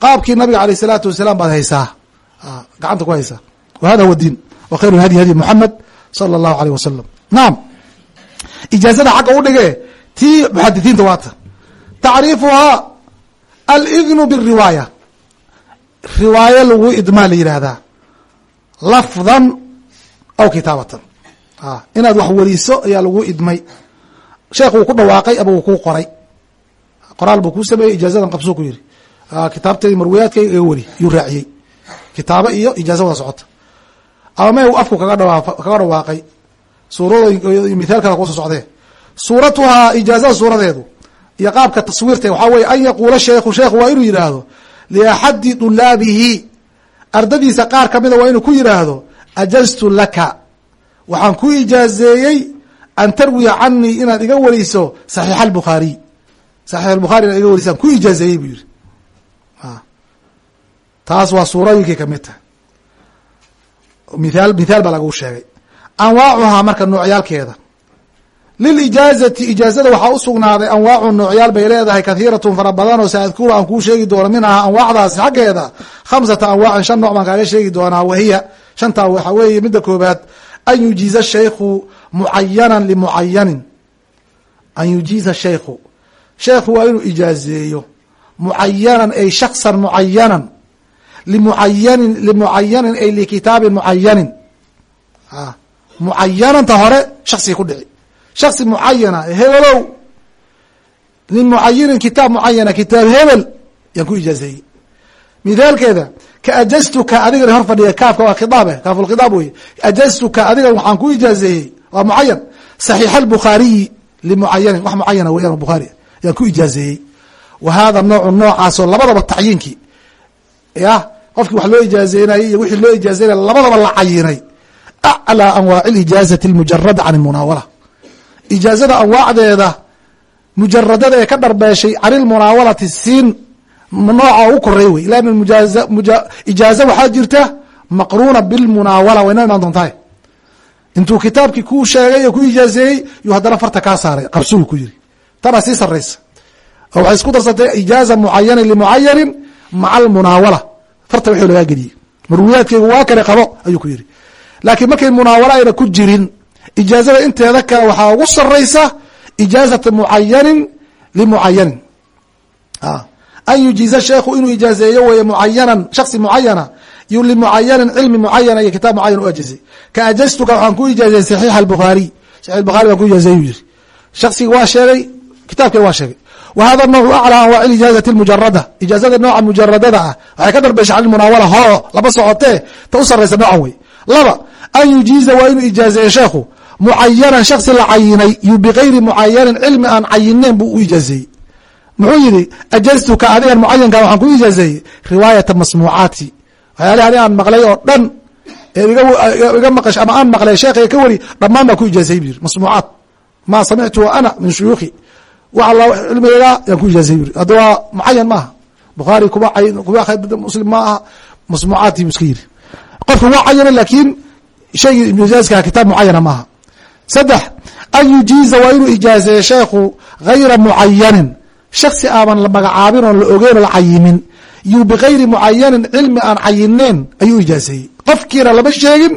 qaabkii nabiga aleyh salaatu wasalaam baad haysaa. Gacanta ku haysaa. Wa huwa diin. Wa khayru hadi hadi muxamed sala allahu aleyh wasalam naam. Ijaazada xagga u dhige tii muxadisiinta waata tacriifuhaa alidnu biriwaaya riwaayo lagu idmaa la yihahdaa lafdan aw kitaabatan. Inaad wax weriso ayaa lagu idmay. Sheekh wuu ku dhawaaqay ama wuu kuu qoray. Qoraal buu kuu sameeyey ijaazadan qabsuu ku yiri kitaabtay marwiyaadkayga iga weri yuu raaciyey. Kitaabo iyo ijaaza wada socota. Ama me afku kaga dhawa kaga dhawaaqay? Suuradooyin mithaal kale ku soo socdee. Suuratuhaa ijaazada suuradeedu iyo qaabka taswiirta waxaa weye an yaquula sheekhu sheekhu waa inuu yidhaahdo liaxadi dulaabihi ardadiisa qaar kamida waa inuu ku yidhaahdo ajaztu laka. Waxaan ku ijaazeeyey an tarwiya canii inaad iga weriso saxiix albukhaariy saxiix albukhaari inaad iga weriso aan ku ijaazeeyey buu yihi taas waa suurooyinkii ka mid tahay. Mithaal mithaal baa lagu sheegay. Anwaacuhaa marka noocyaalkeeda lilijaazati ijaazada waxaa u sugnaaday anwaacu noocyaal bay leedahay kathiiratun fara badan oo saadkura aan kuu sheegi doono. Minaha anwaacdaasi xaggeeda khamsata anwaacin shan nooc baan kaaga sheegi doonaa wahiya. Shantaa waxaa weeye midda koobaad an yujiiza shaykhu mucayanan limucayanin an yujiiza shaykhu sheekhu waa inuu ijaazeeyo mucayanan ay shaksan mucayanan limucayanin limucayanin ay likitaabin mucayanin mucayananta hore shaksiga ku dhici shaksi mucayana hebelow min kitaab mucayana kitaab hebel yaan ku ijaazeeyey mithaalkeeda kaajastuka adigana hor fadhiya kaafka waa khiaabe kaafulkhiaab wey ajastuka adigan waxaan ku ijaazeeyey waa mucayan saxiixa albukhaariyi limucayanin wax mucayana weyan bukhaari yaan ku ijaazeeyey wa noocu noocaasoo labadaba tacyiinkii ya qofkii wax loo ijaazeynayay iyo wixii loo ijaazeynaya labadaba la cayinay aclىa anwaaci ijaazati اmujarada can munaawala ijaazada anwaacdeeda mujaradada ee ka dharbeeshay can ilmunaawalati siin nooca ugu koreey wey lan ijaaza waxaa jirta maqruuna bilmunaawala way noo imaan doontahay intuu kitaabkii kuu sheegay oo ku ijaazeeyey yuu haddana farta kaa saaray qabsugu ku yiri. Tanaa sii saraysa oo waxay isku darsatay ijaaza mucayanin limucayanin maca almunaawala farta wixii lagaa geliyey. Marwiyaadkeygu waa kale qabo ayuu ku yiri. Laakiin markay munaawalo ayna ku jirin ijaazada inteeda kale waxaa ugu saraysa ijaazata mucayanin limucayanin an yujiiza sheekhu inuu ijaazeeyo weye mucayanan shaksi mucayana limucayanin cilmi mucayana iyo kitaab mucayan u ajazay ka ajaztuka waxaan ku ijaazeyey saxiix albukhaariy saxix bukhari baan ku ijaazeeyu yiri shaksiga waa sheegay kitaabkeena waa sheegay. Wa hada nawcu aclى anwaac ijaazati mujarada ijaazada nooca mujaradada ah waxay ka darbesha can munaawala hoo laba socotee ta u saraysa noocan wey laba an yujiiza waa inuu ijaazeeye sheekhu mucayanan shaksi la cayinay yu bigayri mucayanin cilmi aan cayineen buu u ijaazeeyey muxuu yihi ajaztuka adigan mucayanka waxaan ku ijaazeeyey riwaayata masmuucaati. Waxyaalihi ani aan maqlay oo dhan iga maqash ama aan maqlay sheekhiga ka wari dhammaan baa ku ijaazayey bu yiri masmuucaat. Maa samictu ana min shuyuukhi wax alla cilmigayga yaan ku ijaazay bu yiri hadda waa mucayan maaha. Bukhaari kuma kuma muslim ma aha. Masmuucaati bu iska yiri qofka waa cayana laakiin shaygii ibnijaaska kitaab mucayana maaha saddex an yujiiza waa inuu ijaazeeye sheekhu gayra mucayanin shaksi aaban la magacaabin oon la ogeyn oo la cayimin. Yu bigayri mucayanin cilmi aan cayineen ayuu ijaazeeyey. Qofkiina lama sheegin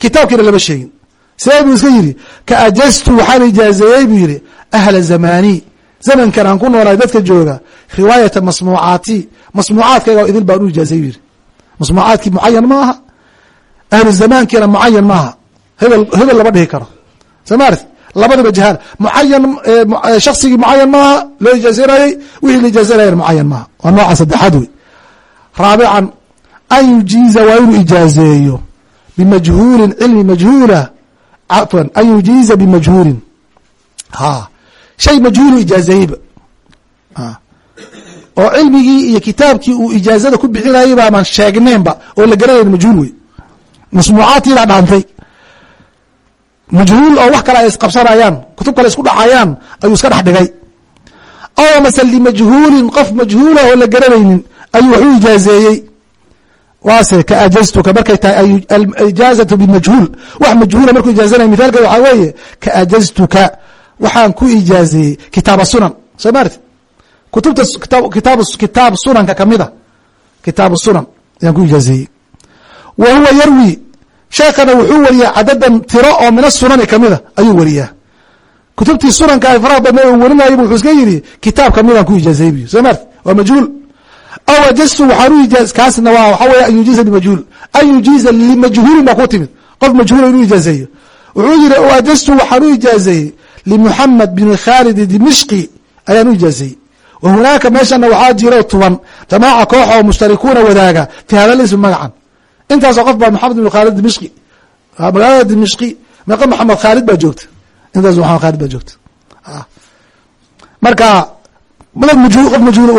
kitaabkiina lama sheegin. Sidee buu iska yidhi ka ajaztu waxaan ijaazeeyey buu yidhi ahla zamani zamankan aan ku noolaay dadka jooga riwaayata masmuucaati masmuucaadkayga idil baan u ijaazeey yidhi. Masmuucaadkii mucayan ma aha ahlu zamaankiina mucayan maaha hebel hebel lama dhihi karo soo maarti labadiba jahaal mucayan shaksigii mucayan maaha loo ijaazeynayey wixii la ijaazeynaya mucayan maaha. Waa nooca saddexaad wey raabican an yujiiza waa inuu ijaazeeyo bimajhuulin cilmi majhuula. Cafwan an yujiiza bimajhuulin. Ha shay majhuulu ijaazeeyeyba oo cilmigii iyo kitaabkii uu ijaazada ku bixinayay baaman sheegneenba oo la garanayn majhuul wey masmuucaadtiibaa dhaantay majhuul oo wax kale ay isqabsanayaan kutub kale isku dhacayaan ayuu iska dhex dhigay aw mase limajhuulin qof majhuula oo la garanaynin ayuu wax u ijaazeeyey waase ka ajaztuka markay tahay ijaazatu bimajhuul wax majhuula markuu ijaazanaya mithaalkeeda waxaa weeye ka ajaztuka waxaan ku ijaazeeyey kitaaba sunan soo maarti kutubta kitaab sunanka kamida kitaabu sunan ayaan ku ijaazeeyey wa huwa yarwi sheekana wuxuu wariyaa cadadan tiro oo min asunani kamida ayuu wariyaa. Kutubtii sunanka ay faraha badna warinayb wuxuu iska yidhi kitaab kamidaan ku ijaazeeyey bu soo maarti waa majhuul. Aw ajaztu waxaan u ijaa kaasna waa waxaa weeye an yujiiza bimajhuul an yujiiza limajhuulin baa ku timid. Qof majhuula inuu ijaazeeyo wuxuu yihi o ajaztu waxaan u ijaazeeyey limuxamed bin khaalid dimishqi ayaan u ijaazeeyey wa hunaaka meeshana waxaa jiro tuban jamaaca koox oo mushtarikuuna wadaaga fi hada ism magacan intaasoo qof baa maxamed bin khaalid dimishqi magaalada dimishqi meeqa maxamed khaalid baa joogta. Intaas maxamed khaalid baa joogta. Marka qof majhuul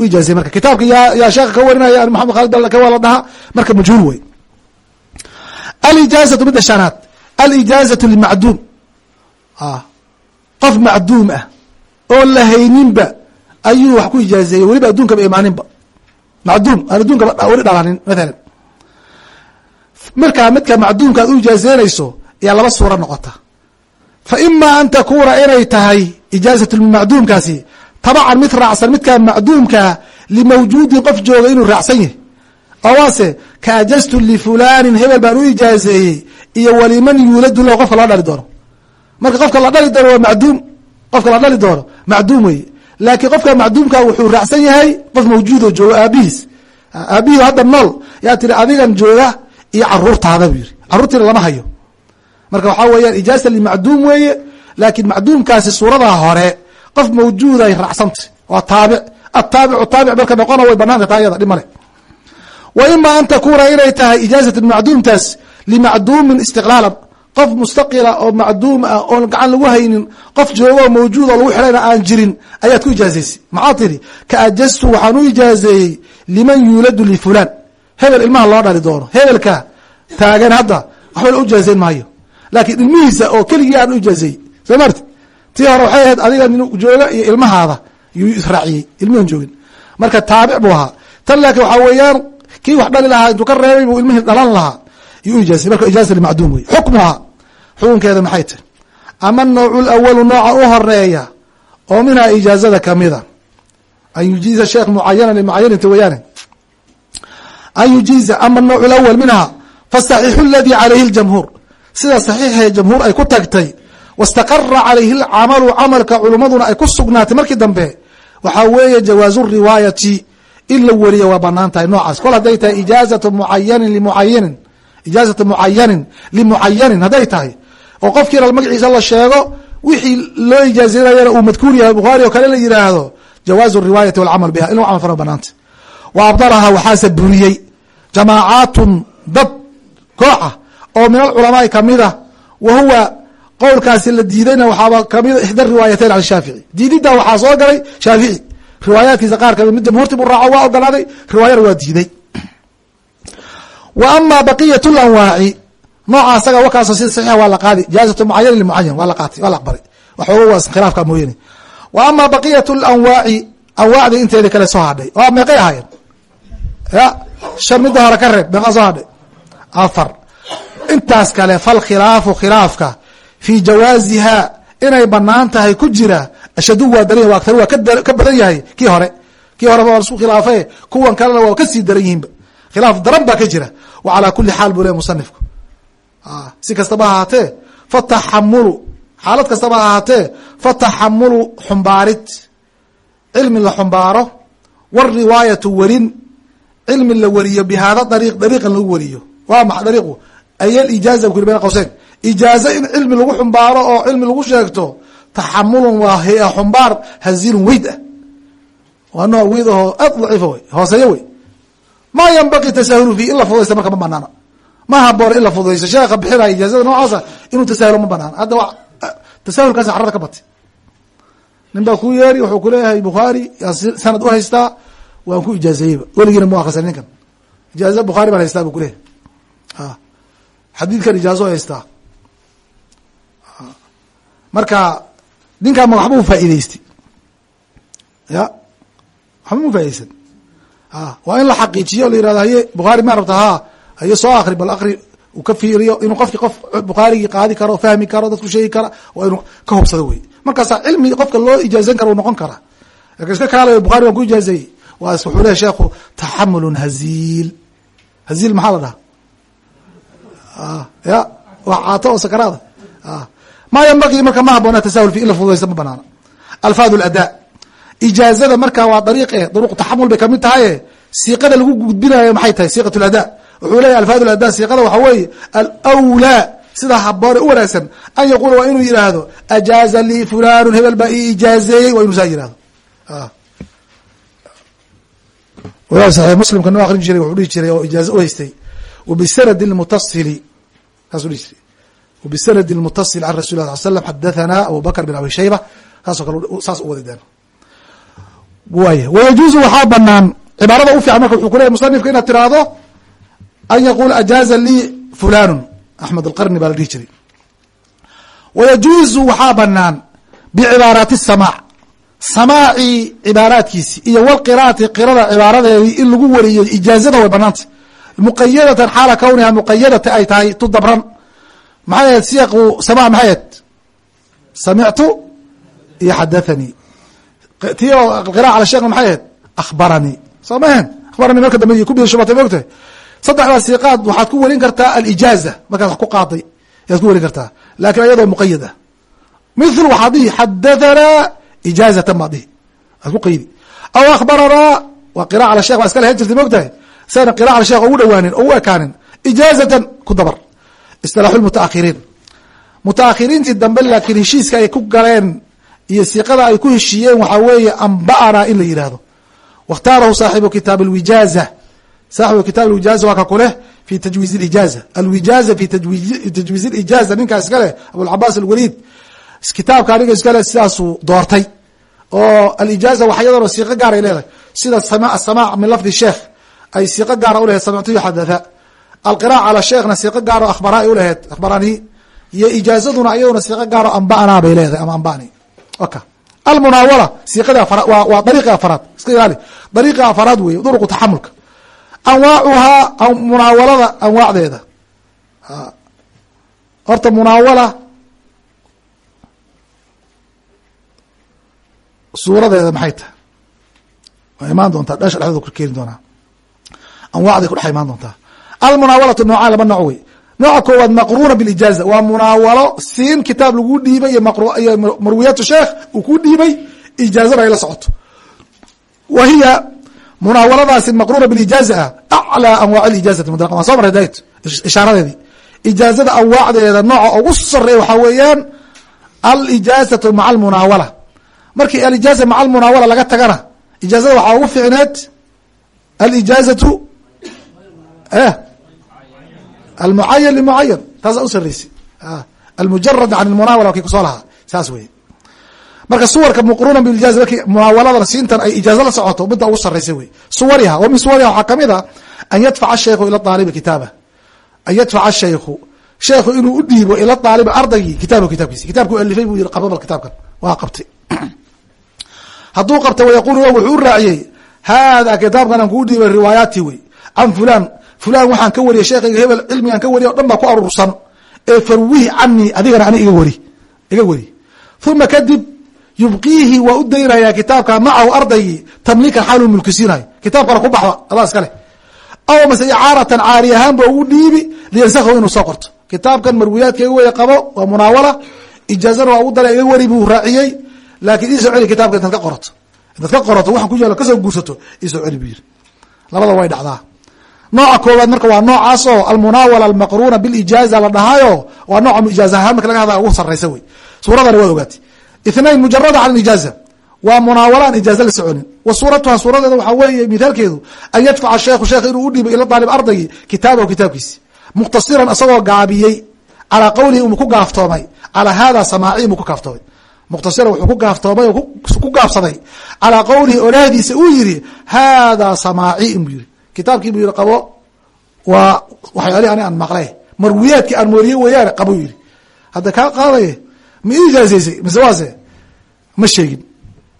u ijaazay marka. Kitaabka yaa sheeka ka warinaya maxamed khaalid ka waa la dhahaa marka majhuul wey alijaazatu midda shanaad. Alijaazatu limacduum qof macduum ah oo la hayninba ayuu wax ku ijaazeeyey weliba adduunkaba imaaninba macduum aan adduunkaba weli dhalanin mathalan markaa midka macduumka aad u ijaazeynayso ayaa laba suuro noqota. Fa ima an takuuna inay tahay ijaazatu macduumkaasi tabacan mid raacsan midkaa macduumkaa limawjuudin qof jooga inuu raacsan yahay. Oo waase ka ajaztu lifulanin hebel baan u ijaazeeyey iyo waliman yuuladu lahu qofka loo dhali doono. Marka qofka la dhali doono waa macduum qofka la dhali doono macduum weye laakiin qofka macduumka wuxuu raacsan yahay qof mawjuudoo jooga aabihiis. Aabihii hadda nool yaa tiri adigan jooga iyo caruurtaada buu yiri caruurtiina lama hayo. Marka waxaa weeyaan ijaasa limacduum weeye laakiin macduumkaasi suuradaa hore qof mawjuud ay raacsantay waa taabic ataabicu taabic marka noqona way banaanta taa iyada dhib wa ima an takuuna inay tahay ijaazat macduumtaas limacduumin istiqlaalan. Qof mustaqila oo macduum ah oon gacan lagu haynin qof joogo oo mawjuud oo lagu xidhayna aan jirin ayaad ku ijaazaysay maxaa tiri? Ka ajaztu waxaan u ijaazeeyey liman yuuladu lifulaan hebel ilmaha loo dhali doono. Hebelka taagan hadda waxba la ujaazayn maayo. Laakiin ilmihiisa oo keligii aan u ijaazeeyey soo marti tii hore waxay ahayd adiga nin jooga iyo ilmahaada yuu israaciyey ilmihan joogin. Marka taabic buu ahaa. Tan laakiin waxaa weeyaan kii wax dhali lahaa intuu ka reebay buu ilmihii dhalan lahaa yuu ijaazay marka ijaaza limacduum wey xukmuhaa xukunkeeda maxay tahy ama lawalu nooca u horreeya oo minhaa ijaazada kamida an yujiiza sheekh mucayana limucayaninta weyaane an yujiiza ama nawcu lawal minhaa fasaxiixu aladii calayhi ljamhuur sida saxiixee jamhuur ay ku tagtay wastaqara calayhi lcamalu camalka culummaduna ay ku sugnaatay markii dambe waxaa weeye jawaazu riwaayati in la weriya waa bannaan tahay noocaas. Kol hadday tahay ijaazatu mucayanin limucayinin ijaazatu mucayanin limucayanin hadday tahay oo qofkiina magaciisa la sheego wixii loo ijaazinayana uu madkuur yahay bukhaari oo kale la yihaahdo jawaazu riwaayati walcamal biha in lagu camal falo banaanta wa abdalaha waxaase buriyey jamaacaatun dad kooxa oo min alculamaai kamida wa huwa qowlkaasi la diidayna waxaaba kamida ixda riwaayateyn can shaafici diididda waxaa soo galay shaafici riwaayaatkiisa qaar ka mid mid jamhuurti bu raaco waa ogolaaday. Riwaayana waa diiday. Wa ama baqiyat lanwaaci nooca asaga wakaaso sida saxiixa waa la qaadi. Jaazatu mucayan limucayan waa la qaatay waa la aqbalay. Waxooga waa khilaafka mooyane wa ama baqiyat lanwaaci anwaacda inteeda kale soo hadhay. Oo meeqay ahaayeen ya shan midda hore ka reeb meeqa hadhay afar. Intaas kale falkhilaafu khilaafka fii jawaaziha inay bannaan tahay ku jira ashadu waa daran yahy aktar waa ka badan yahay kii hore. Kii horeba waa isku khilaafe kuwan kalena waa ka sii daran yihiinba khilaaf daran baa ka jira. Wa calaa xaal buu le musanifku. Si kastaba ahaatee fataxamulu xaalad kastaba ahaatee fataxamulu xumbaarid cilmi la xumbaaro wariwaayatu werin cilmi la weriyo bihada dariiq dariiqan lagu weriyo waa maxa dariiqu. Ayl ijaaza bu ku bayna qawseyn ijaaze in cilmi lagu xumbaaro oo cilmi lagu sheegto taxamulun waa hea xumbaar haziilun weyd ah waa nooc weyd ahoo aad daciifa wey hooseeyo wey maa yanbaqi tasahulu fiih in la fududaysta marka ma banaana. Ma haboona in la fududaysto. Sheeka bixinaya ijaazada noocaasa inuu tasahulo ma banaana hadda wa tasahulkaas carada ka batay nin baa ku yeeri wuxuu kuleeyahay bukhaari yaa sanad u haystaa waan ku ijaazeeyeyba weligiina mu akrisan ninkan. Ijaaza bukhaari baan haystaa bu kuleeyahy xadiidkan ijaazo haystaa. Marka ninkaa ma waxba u faa'iideystay ya. Waxba mu faa'ideysan waa in la xaqiijiyo la yiraahdo haye bukhaari ma rabta ha haye soo akri bal akri uu ka fiiriyo inuu qofki qof bukhaarigii qaadi karo fahmi karo dadku sheegi kara waa inuu ka hubsado wey. Markaasa cilmi qofka loo ijaazan karo u noqon kara. Lakin kaalayo bukhari waan ku ijaazeeyey waa wuxuu lehy sheekhu taxamulun haziil. Haziil maxaa la dhaha ya wax caato oo sakaraada maa yanbagii marka ma haboona tasahul fi in la fududaysta ma banaana alfaad ladaa ijaazada marka waa dariiqe duruq taxamul bay ka mid tahaye siiqada lagu gudbinayo maxay tahay? Siiqat ladaa wuxuu leyahy alfaad ladaa siiqada waxa weeye alwlaa sida haboone u wanaagsan. An yaquula waa inuu yidhaahdo ajaaza lii fulanu hebel baa ii ijaazeeyey waa inuu saa yihahdo wadaad saxiix muslimka noo akrin jiray wuxuu dhihi jiray oo ijaaza u haystay wbisanadi mutasili saasuu dhihi jiray. Wbisanadi lmutasil can rasul la sl slam xadathana abu bin abi shayba. Saasoo kale saas u wadideen waay wayajuuzu waxaa banaan cibaarada u fiican marka wuxuu kuleyahy musanifka inaad tiraahdo an yaqula ajaaza lii fulanu axmed alqarni baa la dhihi jiray. Wayajuuzu waxaa banaan bicibaaraati الsamaac samaacii cibaaraadkiisi iyo wlqiraati qirada cibaaradeedii in lagu wariyo ijaazada way banaanta muqayadatan xaala kawniha muqayadata ay tahay tu dabran. Maxay ahayd siyaqu sama maxay ahayd? Samictu iyo xadathanii ti oo qira ala sheekna maxay ahayd? Akhbaranii. Soo mahen akhbaranii marka dambe ku bishubata mogtahay saddexdaas siiqaad waxaad ku welin kartaa alijaaza. Markaad wax ku qaaday ayaad ku welin kartaa. Lakin ayadoo muqayad ah mithlu waxaad dhihi xadathanaa ijaazatan baad dhihi. Aad ku qaydi. Aw akhbaranaa waa qira ala shekh baa iska lahan jirtay mogtahay sana qira ala shekh ugu dhawaanin oo u ekaanin ijaazatan ku dabar. Istilaaxu lmutaahiriin mutaahiriintii dambe laakiin heshiiska ay ku galeen iyo siiqada ay ku heshiiyeen waxaa weeye amba'ana in la yihahdo wakhtaarahu saaxibu kitaab alwijaaza saaxibu kitaab alwijaaza waa ka kuleh fi tajwiiz alwijaaza fi tajwiiz اlijaaza ninkaa iska leh abulcabaas alwaliid kitaabka aniga iska leh sidaasuu doortay oo alijaaza wax iyadana siiqo gaaray leedahay. Sida asamac min lafdi sheekh ay siiqo gaara ulehed samictu yo xadatha alqiraac cala sheekhna siiqo gaaro akhbaraa ay uleheyd akhbaranii iyo ijaazaduna iyaduna siiqo gaaro amba'anaa bay leedahay ama amba'ani oka almunaawala siiqadii afaraad waa dariiqi afaraad. Iska ilaali. Dariiqi afaraad weeye duruqu taxamulka. Anwaacuhaa munaawalada anwaacdeeda. Horta munaawala suuradeeda maxay tahay? Waa imaan doontaa? Dhasha dhexdooda ku keeni doonaa? Anwaacday ku dhex imaan doontaa? Almunaawalatu noocaan laba nooc wey nooca koowaad maqruuna bilijaaza. Waa munaawalo siin kitaab lagu dhiibay iyo marwiyaatu sheekh uu ku dhiibay. Ijaazada ay la socoto. Wa hiya munaawaladaasi maqruuna bilijaaza ah. Aclaa anwaac alijaazati mudlaqa waan soo maray daayt ishaaradeedii. Ijaazada anwaacdeeda nooca ugu sareeya waxaa weeyaan alijaazatu maca almunaawala markii alijaaza maca almunaawala laga tagana ijaazada waxaa ugu ficneed alijaazatu eh almucayan limucayan taasa u saraysay almujarad can lmunaawala kii ku soo lahaa saas wey marka suwarka maqruuna bilijaaza markii munaawalada siintan ay ijaazo la socoto midda ugu saraysa wey suwariha wa min suwariha waxaa ka mid a an yadfaca shaykhu ila aalibi kitaaba. An yadfaca shaykhu sheekhu inuu u dhiibo ila aalibi ardaygii kitaabhu kitaabkiisi kitabku alifay buu yihi qababal kitaabkan. Waa qabtay hadduu qabtay wayaqulu wuxuu u raaciyey hada kitaabkan aan kuu dhiibay riwaayaati wey can fulan fulan waxaan ka wariyay sheekayga hebel cilmigaan ka wariya o dhan baa ku aruursan. Ee farwihi canii adigana ani iga wari iga wari. Uma kadib yubqiihi waa u daynayaa kitaabka macahu ardaygii tamliikan xaalu mulkisiinayo kitaabkana ku baxda adaa iska leh. Aw mase icaaratan caari ahaan ba ugu dhiibi liyansakhu inuu soo qorto. Kitaabkan marwiyaadka iga wari qabo waa munaawala. Ijaazana waa ugu dara iga wari buu raaciyey laakiin iisoo celi kitabka intaad ka qorato intaad ka qorato waxaan ku yaalo ka soo guursato iisoo celi buu yiri labada way dhacdaa. Nooca koowaad marka waa noocaas oo almunaawala almaqruuna bilijaaza la dhahaayo waa nooca ijaaza ahaan marka laga hadla ugu saraysa wey. Suuradana waad ogaatay. Ithnain mujarada can ijaaza waa munaawalaan ijaaza la soconin. Wa suuratuha suuradeeda waxaa weeye mithaalkeedu an yadfaca sheekhu sheekh inuu u dhiibo ila daalib ardaygii kitaabahu kitaabkiisi. Muktasiran isagoo gaabiyey calaa qowlihi u ku gaaftoomay calaa hada samaaci mu ku gaaftoomay muktasiran wuxuu ku gaaftoomay oo ku gaabsaday calaa qowlihi olaahdiisa uu yiri hada samaaci inbuu yiri kitaabkii buu yihi qabo waa waxyaalihi ani aan maqle marwiyaadkii aan mooriye weeyaane qabuu yihi hadda kaa qaadaye ma ijaazeysay mise waase ma sheegin.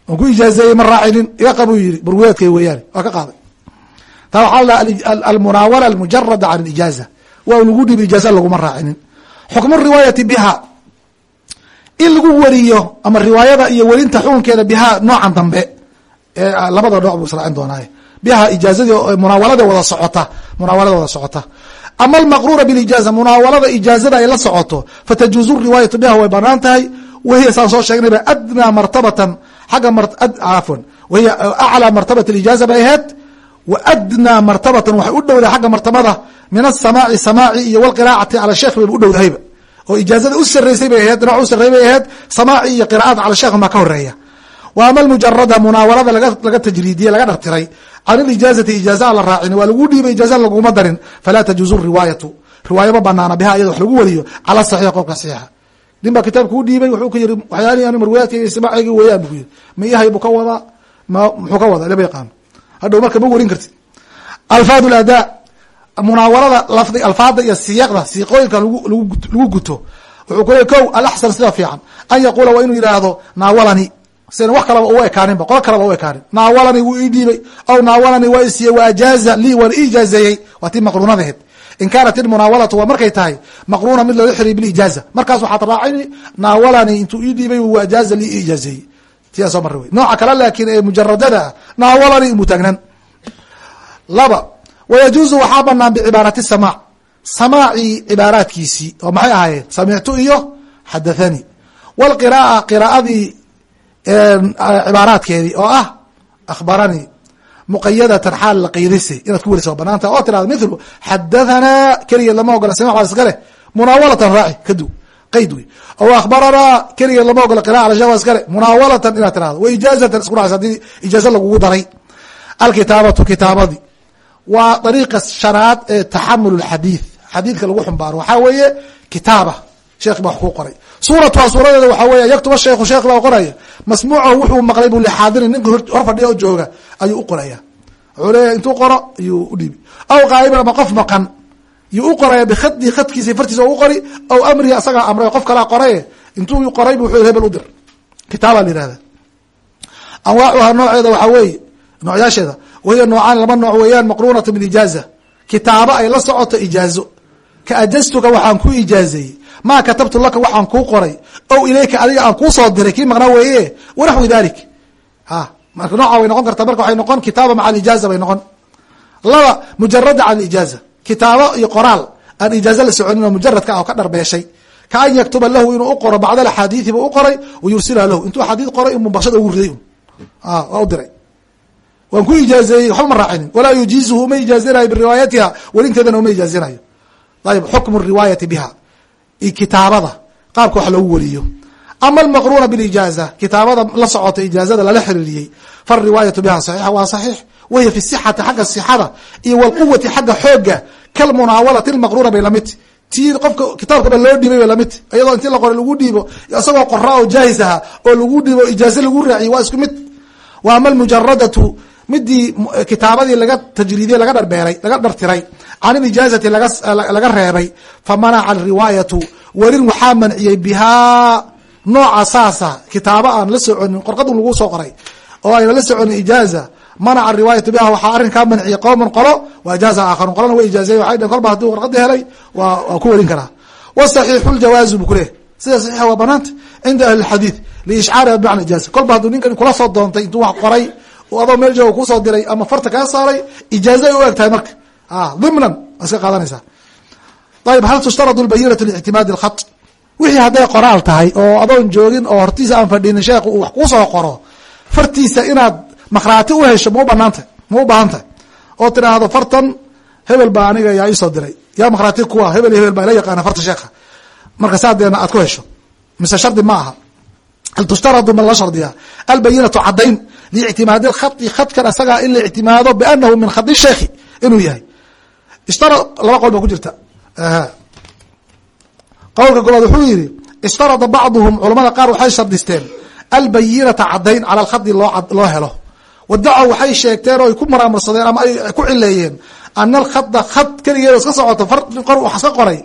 On ku ijaazeeyey ma raacinin. Iga qabuu yihi marwiyaadkay weeyaane. Waa ka qaaday. Taa waxaa la almunaawala almujarada can ijaaza waa lagu dhibi ijaaza laguma raacinin. Xukmu riwaayati biha in lagu wariyo ama riwaayada iyo werinta xukunkeeda bihaa noocan dambe ee labada nooc buu israacin doonaaye. Biha ijaazadii munaawalada wada socota munaawalada wada socota. Ama almaqruura bilijaaza munaawalada ijaazada ay la socoto fatajuuzu riwaayatu biha way bannaan tahay wahiya saan soo sheegnayba adnaa martabatan xagga cafwan wahiya aclaa martabat ijaaza bay ahayd. Wa martabatan waxay u dhowdahay xagga martabada min asamaaci samaaci iyo walqiraacati cala sheekh bayba u dhowdahayba oo ijaazada u saraysay bay ahayd dhinac u sarey bay ahayd samaaci iyo qiraaada cala sheekh maa ka horreeya wa ama almujarada munaawalada laga tajriidiye laga dhartiray. Can ilijaazati ijaaza la raacin waa lagu dhiibay ijaaza laguma darin. Falaa tajuuzu riwaayatu. Riwaaya ma banaana biha iyada wax lagu wariyo cala saxiix qofka saxiixa. Nin baa kitaabka u dhiibay wuxuu ka yiri waxyaalihi an marwiyaadka samaaciga weeyaan bu yiri ma yahay buu ka wadaa? Ma muxuu ka wadaa? Lama yaqaano. Hadhow marka ma warin karti alfaad ladaa munaawalada lafdi alfaada iyo siyaqda siiqooyinka lagu guto wuxuu ku leey ko alaxsan sida fiican. An yaquula waa inuu yidhaahdo naawalani. Sidan wax kalaba u ekaaninba qolo kalaba u ekaanin. Naawalani wuu ii dhiibay. Aw naawalani waa isiiyey wa ajaaza lii waan ijaazeeyey waa tii maqruunadaheed. In kaanat ilmunaawalatu waa markay tahay maqruuna mid loola xiriy bilijaaza markaas waxaad raacini naawalani intuu ii dhiibay wa ajaaza lii ijaazeeyey tiyaa soo marra wey nooca kale laakiin ee mujaradada ah naawalani imuu taagnan. Laba wayajuuzu waxaa banaan bicibaarati samaac samaacii cibaaraadkiisii oo maxay ahaayeen samictu iyo xadathanii wlqiraaa qiraa'adii cibaaraadkeedii oo ah akhbaranii muqayadatan xaal la qaydaysa inaad ku weriso banaanta oo tirahdo mithlu xadathanaa keligeed lama ogola samic baa iskale munaawalatan raaci kadu qayd wey o akhbaranaa keligeed lama ogola qira'a ala baa iskale munaawalatan inaad tirahdo wa isku raacsa haddii ijaaza lagugu daray alkitaabatu kitaabadii waa dariiqa shanaad ee taxamul xadiid. Xadiidka lagu xumbaaro waxaa weeye kitaaba. Sheekh baa wax kuu qoray. Suuratuha suuradeeda waxaa weeye yaktuba sheikhu sheekh baa qoraya. Masmuucahu wuxuu maqlay buu lixaadirin ninka hor fadhiya oo jooga ayuu u qoraya. Wuxuu leeyahy intuu qoro ayuu u dhiibi aw qaa'iban ama qof maqan. Yuu u qoraya bikhadi khadkiisa fartiisa u qori aw amrihi asagaa amray qof kalaa qoraye. Intuu qoray bu wuxuu hebel u dir. Kitaabaa la yihahda anwaacuha nooceeda waxaa weeye noocyaasheeda wahiya noocaan laba nooc weeyaan maqruunatu bilijaaza kitaabo ay la socoto ijaazo. Ka ajastuka waxaan ku ijaazeeyey maa katabtu laka waxaan kuu qoray. Ow ilayka adiga aan kuu soo diray. Kii maqnaa weeye? Wanaxwi dalik ha marka nooca way noqon kartaa marka waxay noqon kitaaba maca alijaaza bay noqon. Laba mujarada can ijaaza. Kitaabo iyo qoraal. Aan ijaazo la soconin oo mujaradka ah oo ka dharbeeshay. Ka an yaktuba lahu inuu u qoro bacd axaadiiثi buu u qoray wayursilha lahu. Intuu xadiid qoray inuu baqshada ugu riday waa u diray waan ku ijaazeeyey waxba ma raacinin walaa yujiizuhu uma ijaazinayo biriwaayatiha werinteedana uma ijaazinayo ayb xukmu riwaayati biha. Kitaabada qaabka wax loogu wariyo. Ama almaqruuna bilijaaza kitaabada la socota ijaazada lala xiriiriyey. Fariwaayatu biha saxiixa waa saxiix. Wahiya fi sixati xagga sixada iyo walquwati xagga xooga kalmunaawalati lmaqruuna bay la mid tii qofka kitaabkaba loo dhiibay bay la mid iyadoo intii la qoray lagu dhiibo isagoo qoraa oo jaahis aha oo lagu dhiibo ijaaze lagu raaciyo waa isku mid. Wa ama almujaradatu midii kitaabadii laga tajriidiye laga dharbeeray laga dhartiray can ilijaazati laga reebay famanaca alriwaayatu werin waxaa manciyey bihaa nooca saasa kitaabo aan la soconin qorqadun lagu soo qoray oo ayna la soconin ijaaza manaca riwaayatu biha waxaa arrinkaa manciyey qowman qolo wa ijaaza aakharun qolona wa ijaazey waxay dheen kolba haduu warqadi helay waa ku werin karaa. Wasaxiixu ljawaazu bu kuleh sida saxiixa waa banaanta cinda ahli lxadiid liishcaariha bimacna ijaaza. Kolba hadduu ninkan kula soo doontay intuu wax qoray adoo meel jooga ku soo diray ama farta kaa saaray ijaaza u eg tahay marka. Dimnan waa iska qaadanaysaa ayib hal tushtaradu lbayinatu liictimaadi lkhat wixii hadday qoraal tahay oo adoon joogin oo hortiisa aan fadhinin sheekhu uu wax kuusoo qoro fartiisa inaad makhraati u hesho ma u banaantah ma u oo tidhaahdo fartan hebel baa aniga yaa iisoo diray. Yaa makhraati kuwa hebel iyo hebel baa ila yaqaana farta sheekha. Marka saadeena aad ku hesho. Mise shardi ma aha. Hal tushtaradu ma la shardiya albayinatu caddayn liictimaadi lkhai khadkan isagaa in la ictimaado bianahu min khadi sheekhi inuu yahay ishtara laba qowl ba ku jirta qowlka koobaad wuxuu yihi ishtarada bacduhum culamada qaar waxay shardisteen albayinata caddayn cala alkhadi loo helo wadacow waxay sheegteen oo ay ku maraamarsadeen ama ay ku cileeyeen ana alkhada khad keligeeda iska socoto wax iska qoray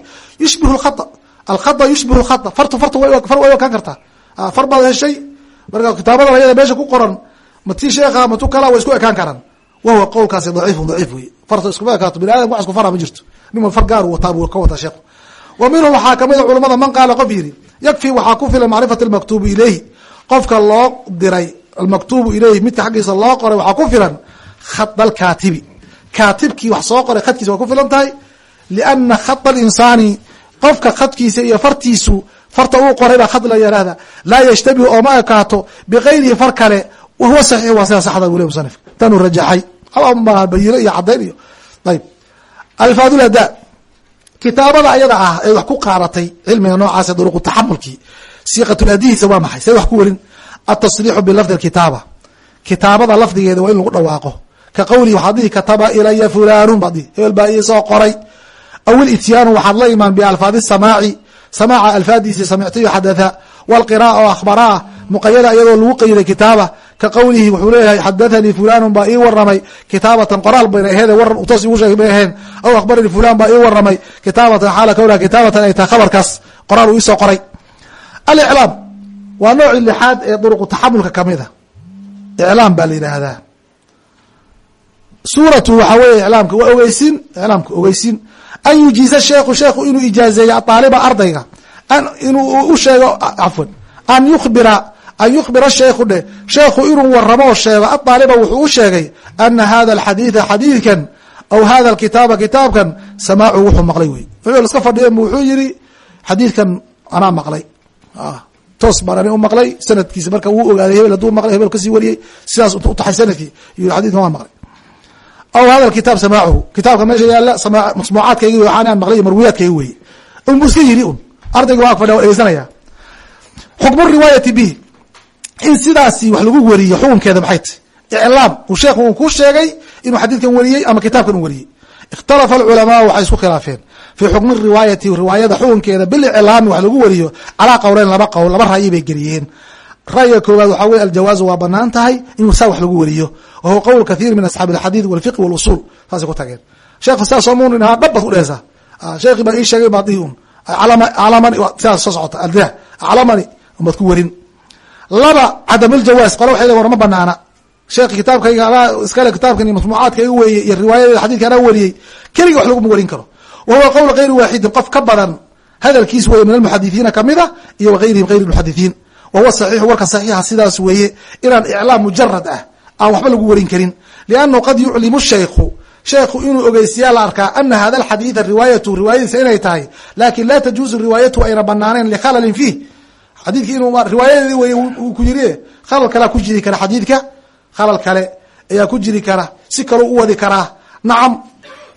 yushbihu lkhada alkhada yushbihu lkhada fartu fartu far way ekaan kartaa far baad heshay marka kitaabada ayada meesha ku qoran ma ti sheekha ma tu kala way isku ekaan karaan. Wahuwa qowlkaasi daciifun daciif wey farta iskuma ekaato bini wax isku fara ma jirto. Niman far gaar wataa buu ka wataa sheekhu. Wa minhum waxaa ka mid a culamada man qaala qof yidhi yakfi waxaa ku filan macrifat almaktubu ilayhi. Qofka loo diray almaktubu ilayhi midka xaggiisa loo qoray waxaa ku filan khad alkaatibi. Kaatibkii wax soo qoray khadkiisa waa ku filan tahay liana khada alinsaani qofka khadkiisa iyo fartiisu farta uu qoray baa khad la yihahda laa yashtabihu oo ekaato bigayrihi far kale wahuwa saxiix waa sida saxda buu le musanif tanuu rajaxay bayino iyo caddayn iyo ayb alfaadulada kitaabada ayada ah ee wax ku qaadatay cilmiga noocaas duruqu taxamulkii siiqatuladihiisa waa maxay see wax ku werin atasriixu bilafdi alkitaaba kitaabada lafdigeeda waa in lagu dhawaaqo ka qowlihi waxaad dhihi kataba ilaya fulanun baad dhihi hebel baa iisoo qoray aw ilityaanu waxaad la imaan bialfaadi samaaci samaaca alfaadiisi samictayo xadatha walqira'a oo akhbaraa muqayada iyadoo lagu qeyday kitaaba ka qowlihi wuxuu leeyahay xadathanii fulanun baa ii waramay kitaabatan qoraal bayna aheede waran toos igu sheegay may aheen aw akhbaranii fulan baa ii waramay kitaabatan xaala kowlaha kitaabatan ay tahay khabarkaas qoraal uu iisoo qoray. Aliclaam waa noocii lixaad ee duruqu taxamulka ka mid a iclaam baa la yidhaahdaa. Suuratu waxaa weeye iclaamka waa ogeysin iclaamka ogeysin an yujiiza sheekhu sheekhu inuu ijaazeeyo aaliba ardayga. Inuu u sheego cafwan an yubira an yukhbira sheekhu dheh sheekhu inuu waramo sheego aaaliba wuxuu u sheegay ana hada alxadiida xadiidkan aw hada alkitaaba kitaabkan samaacu wuxuu maqlay wey wuxuu iska fadhiya wuxuu yihi xadiidkan anaa maqlay toos baan ani u maqlay sanadkiisa marka wuu ogaaday hebel haduu maqlay hebel ka sii wariyey sidaas utaxay sannadkii yu xadidkan waan maqlay aw hada kitaab samaacuhu kitaabka meesha yaalla masmuucaadkaygi waxaan aan maqlay marwiyaadkaygi weye un bu iska yiri un ardayga waa fadhiya waa dhegeysanaya xukmu riwaayati bihi in sidaasi wax lagu weriyo xukunkeeda maxay tahy iclaam uu sheekhu uu ku sheegay inuu xadiidkan wariyey ama kitaabkan u wariyey ikhtalafa alculamaau waxay isku khilaafeen. Fii xukmi riwaayati riwaayada xukunkeeda biliclaami wax lagu wariyo calaa qowleyn laba qowl laba ra'yi bay geliyeen. Ra'yiga koowaad waxaa weye aljawaazu waa bannaan tahay inuu saa wax lagu wariyo. Wa huwa qowl kathiir min asxaabi alxadiid walfiqhi walusul saasay ku tageen. Sheekha sidaas soo munin ahaa dhab baad ku dheheysaa sheekhi baa ii sheegay baad dihi un calamani sidaas soo socota. Aldah calamani umaad ku werin laba cadamuljawaaz qole waxay lein war ma banaana. Sheekhi kitaabkayga alaa iskale kitaabkan iyo masmuucaadkayga weeye iyo riwaayadeeda xadidka anaa wariyey keliga wax laguma warin karo. Wa huwa qowl gayri waaxidin qof ka badan hadalkiis weye min almuxadithiina ka mid a iyo wageyrihim gayr muxadithiin. Wa huwa saxiixu warka saxiixa sidaas weeye inaan iclaam mujarad ah aan waxba lagu warin karin. Liannahu qad yuclimu shaykhu sheekhu inuu ogeysiyaa la arkaa ana hada alxadiida riwaayatu riwaayadiisa inay tahay laakiin laa tajuuzu riwaayatu ayna banaaneen likhalalin fiih xadiidki inuu riwaayadeedi wey uu ku yiri khalal kalea ku jiri kara xadiidka khalal kale ayaa ku jiri kara si kaleu u wadi karaa nacam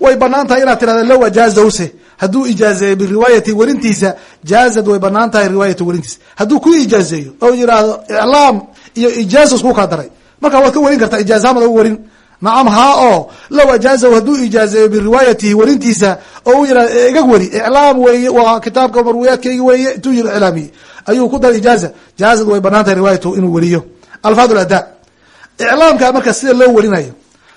way bannaan tahay inaad tirahda low ajaazawse hadduu ijaazeeyo biriwaayati werintiisa jaazad way bannaan tahay riwaayatu werintiisa hadduu ku ijaazeeyo oo yidhaahdo iclaam iyo ijaaza isku kala daray. Markaa waad ka werin kartaa ijaazahamad ugu werin nacam haa oo low ajaazahu hadduu ijaazeeyo biriwaayatihi werintiisa oo u yihahdo iga weri iclaam weeye waa kitaabka marwiyaadkayga weeye intuu yiri iclaamiye ayuu ku daray ijaaza jaazad way bannaan tahay riwaayatu inuu weriyo alfaad ladaa iclaamka marka sida loo werinayo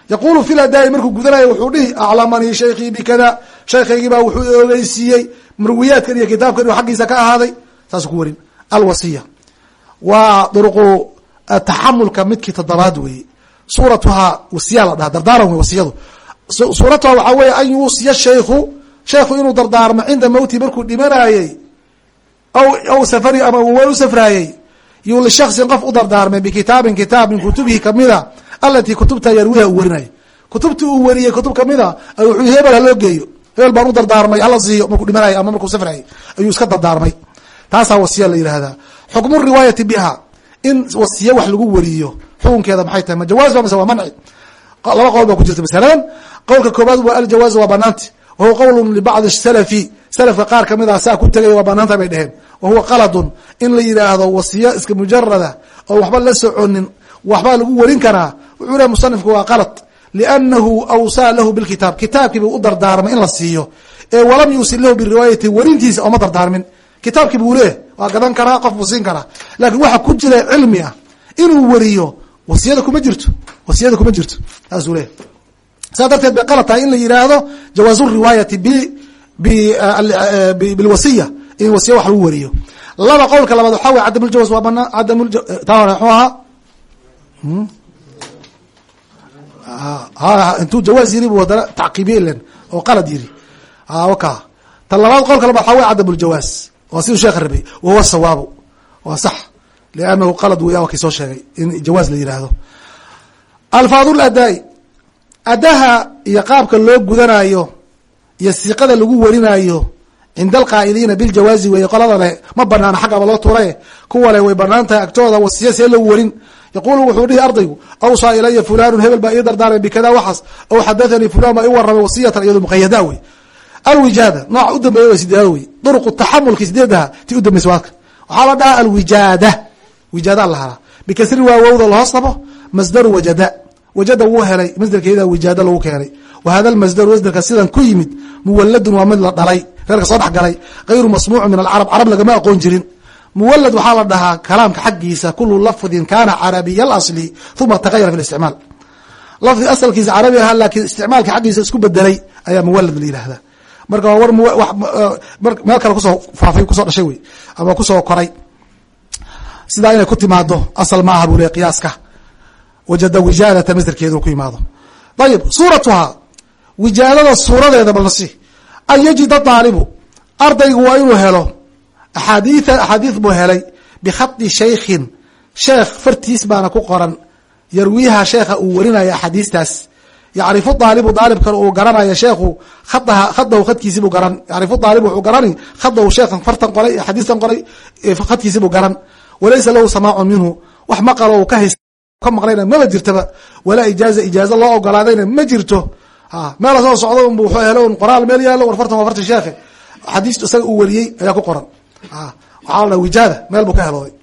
yaqulu fi ladaai markuu gudanayo wuxuu dhihi aclamanii shaykhii bikada shaykhaygiibaa wuxuu ogeysiiyey marwiyaadkan iyo kitaabkan u xaggiisa ka ahaaday saasuu ku werin alwasiya. Waa duruqu taxamulka midkii toddobaad weeye. Suuratuhaa wasiya la dhaha dardaaran wey wasiyadu. Suuratuhaa waxaa weeye an yuusiya shaykhu. Shaykhu inuu dardaarmo cinda mowti markuu dhimanayey aw safari ama wa u safraayey yuu lishaksin qof u dardaarmay bikitaabin kitaab min kutubihi kamida alatii kutubta yarwiha uu werinaya kutubtii uu weriyey kutub kamida wuxuu hebel haloo geeyo hebel baan u dardaarmay hala siiyo markuu dhimanaya ama markuu safrayay ayuu iska dardaarmay taasaa wasiya la yihahdaa xukmu riwaayati biha in wasiye wax lagu weriyo xukunkeeda maxay tahay ma jawaaz ba mise waa manci laba qowl baa ku jirta masalan qowlka koobaad waa aljawaaz waa banaanti wa huwa qowlun libacdi salafi salafka qaar ka mid ah saa ku tegaya waa banaanta bay dheheen wa huwa qaladun in la yidhaahdo wasiyo iska mujarada oo waxba la soconin waxbaa lagu werin karaa wuxuu leh musanifku waa qalad. Liannahu awsaa lahu bilkitaab. Kitaabkiibuu u dardaarmay in la siiyo. Ee walam yuusil lahu biriwaayati werintiisa ooma dardaarmin. Kitaabkii buu leeh waa gadan karaa qof buu siin karaa. Laakiin waxa ku jira cilmi ah inuu weriyo wasiyada kuma jirto wasiyada kuma jirto. Saasuu leeyahy saa darteed bay qalad tahay in la yihaahdo jawaazu riwaayati bilwasiya in wasiya wax lagu weriyo laba qowlka labaad waxaa wey cadamuljawaaz waa banaa cadam taa hore mxuu ahaa intuu jawaaz yiri bu hadana tacqiibiye oo qalad yiri. Waka tan labaad qolka labaad waxaa wey cadamuljawaaz waa siduu sheekha rabay. Wahuwa sawaabu. Waa sax. Liannahu qalad weya waa soo sheegay in jawaaz la yihahdo alfaadul adaai adaha iyo qaabka loo gudanayo iyo siiqada lagu werinayo cinda alqaa'iliina biljawaazi weeye qolada ma banaana xaggaba loo turay kuwa way banaan agtooda wasiya see loo werin yaqulu wuxuu dhihi ardaygu awsaa ilaya fulanu hebel baa ii dardaarmay bikada waxaas aw xadathanii fulan baa ii waramay wasiyatan iyado muqayada wey alwijaada nooca u dambeeya wa sideeda wey duruqu taxamulki sideedaha ti u dambeysa waadka waxaa la dhahaa alwijaada. Wijaada lahaa bikasri waa wowda lahoos qabo masdaru wajada. Wajada wuu helay masderkeeda wijaada lagu keenay wa hada lmasdaru masderka sidan ku yimid muwaladun waa mid la dhalay reerka soo dhex galay gayru masmuucu min alcarab carab lagama aqoon jirin. Muwalad waxaa la dhahaa kalaamka xaggiisa kulu lafdin kana carabiya alasli uma tagayara fi listicmaal lafdi asalkiisa carabi ahaa laakiin isticmaalka xaggiisa isku bedelay ayaa muwalad la yihahda marka waa war meel kale ku soo faafay ku soo dhashay wey ama ku soo koray. Sidaa inay ku timaado asal maaha buu le qiyaaska. Wajada wijaadata masderkeedu ku yimaado. Ayib suuratuhaa wijaadada suuradeeda balnasi an yajida ardaygu waa inuu helo axaadiia axaadiis buu helay bikhadi shaykhin. Sheekh fartiis baana ku qoran. Yarwiiha sheekha uu warinaya axaadiistaas. Yacrifu daalibu daalibkan uu garanayo sheekhu khadaha khadahu khadkiisibuu garan. Yacrifu daalibu wuxuu garani khadahu sheekhan fartan qoray xadiistan qoray khadkiisibuu garan. Walaysa lahu samaacun minhu. Wax maqalo ka hayst ka maqlayna maba jirtaba. Walaa ijaaza ijaaza loo ogolaadayna ma jirto meel soo unbu wuxuu helo qoraal meel yaalo war fartan waa fartan sheekhe xadiistu isaga uu wariyey ayaa ku qoran. Waxaa la wijaada meel buu ka helooday.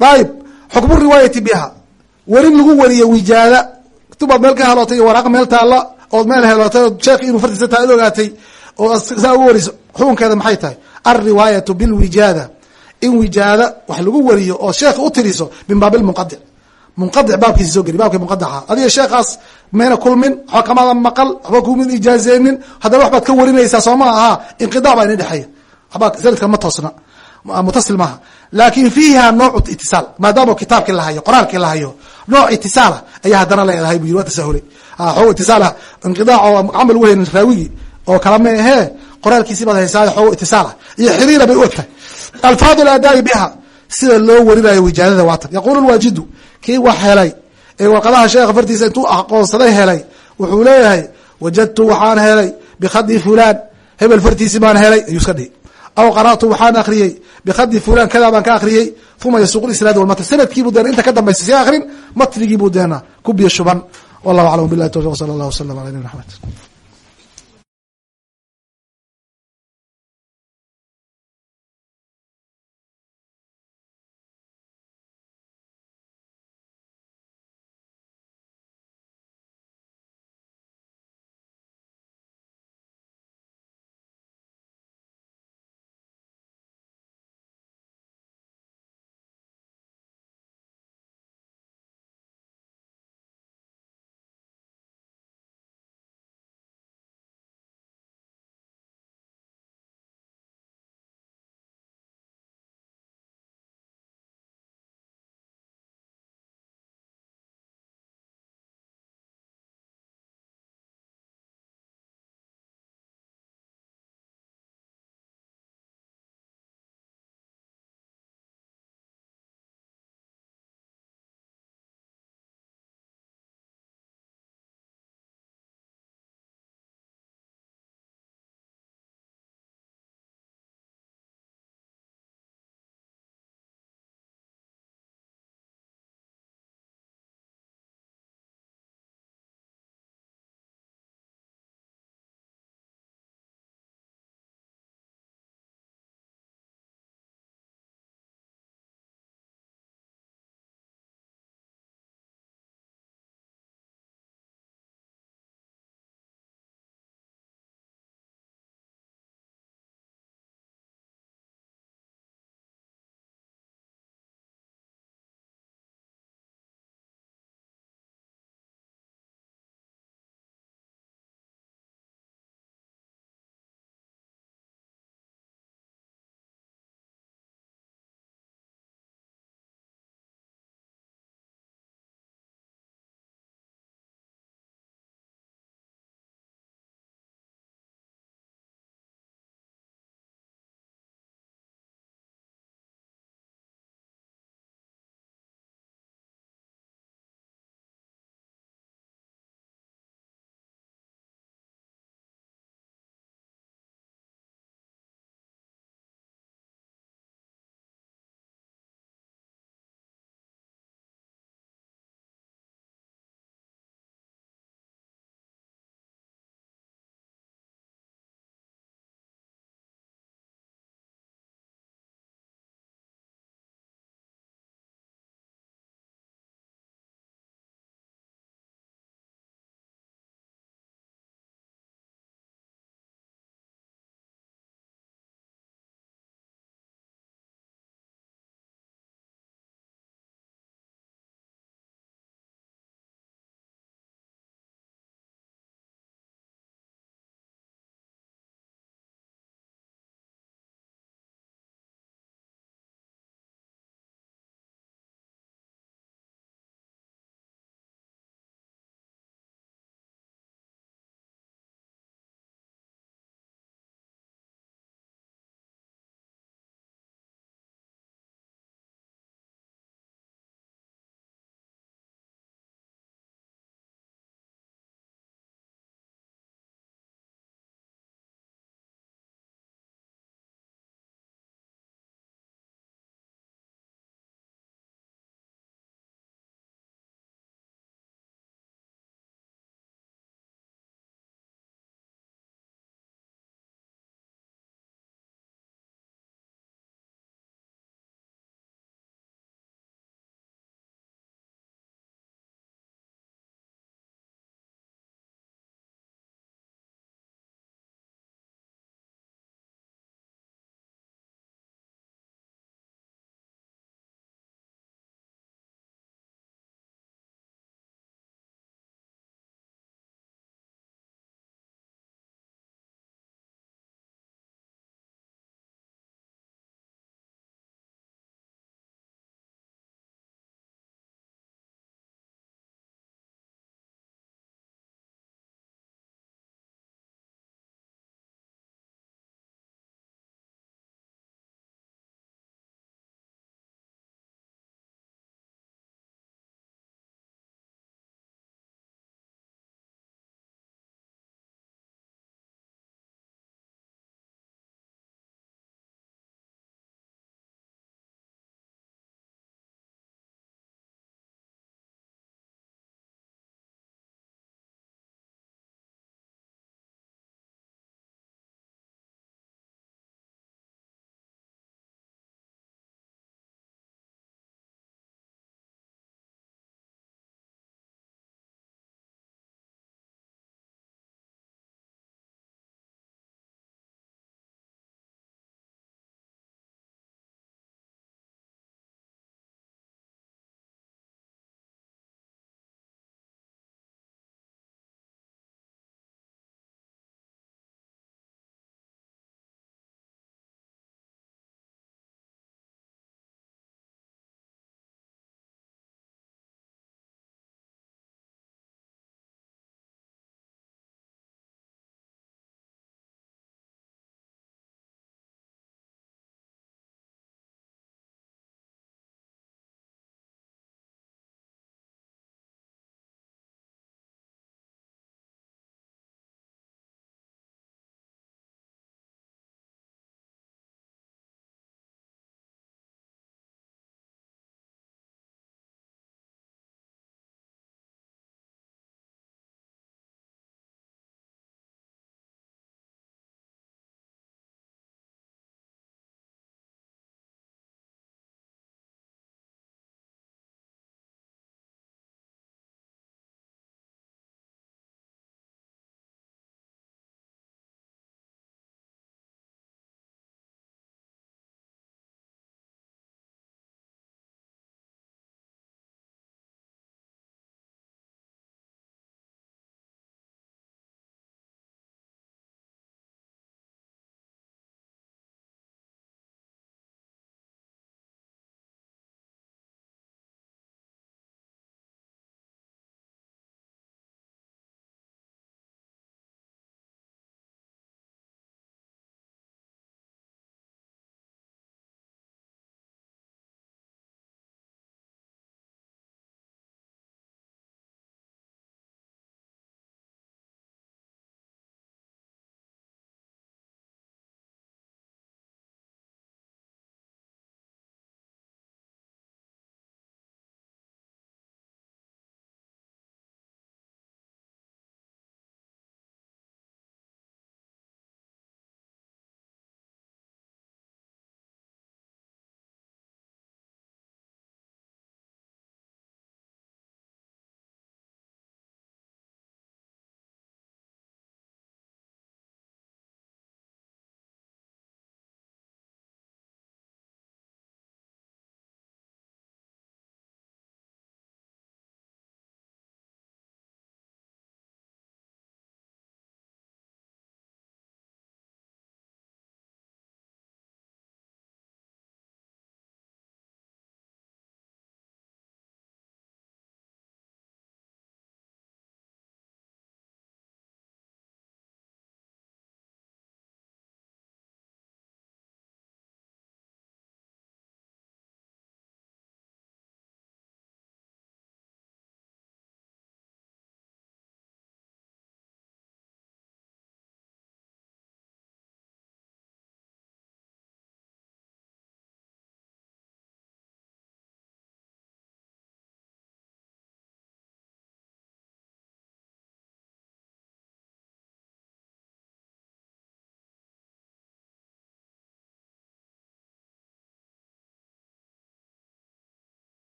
Ayib xukmu riwaayati biha. Werin lagu wariyo wijaada. Tubaad meel ka helootay waraaq meel taalla ood meel helootay oo inuu fartiisa taa ogaatay oo saa uga wariso xukunkeeda maxay tahay? Alriwaayatu bilwijaada. In wijaada wax lagu wariyo oo sheekha u tiriso min baab lmunqadic munqadic baabkiisa soo geli baabkii munqadica adiga sheekaas mayna kulmin waxba kamada maqal waxba kumin ijaazeenin haddana waxbaad ka warinaysaa soo ma aha inqidac baa ini dhexeeya waxba sanadka ma toosna mutasil maaha laakin fiiha nooc itisaal maadaama kitaabkii lahayo qoraalkii lahayo nooc itisaala ayaa haddana leedahay bu yiri waa tasahulay xoogo itisaala inqidaac oo camal ugu haynin raawigii oo kala ma ahee qoraalkiisi baad haysaayo xoogo itisaala. Iyo xiriira bay u egtahay. Alfaad adaai biha sida loo warinayo wijaadada waatan yaqulu lwaajidu kii wax helay ee warqadaha sheekha fartiisa intuu aqoonsaday helay wuxuu leeyahay wajadtu waxaan helay bikhadi fulan hebel fartiisi baan helay ayuu iska dhihi. Aw qara'tu waxaan akriyey bikhadi fulan kadaa baan ka akriyey uma yasuuq isnaad walmatn sanadkiibuu deena inta ka dambaysa si akrin matnigiibuu deena ku biyo shuban. Wallahu aclam bilahi tawfiq sala allah wasalam ala nabina axmed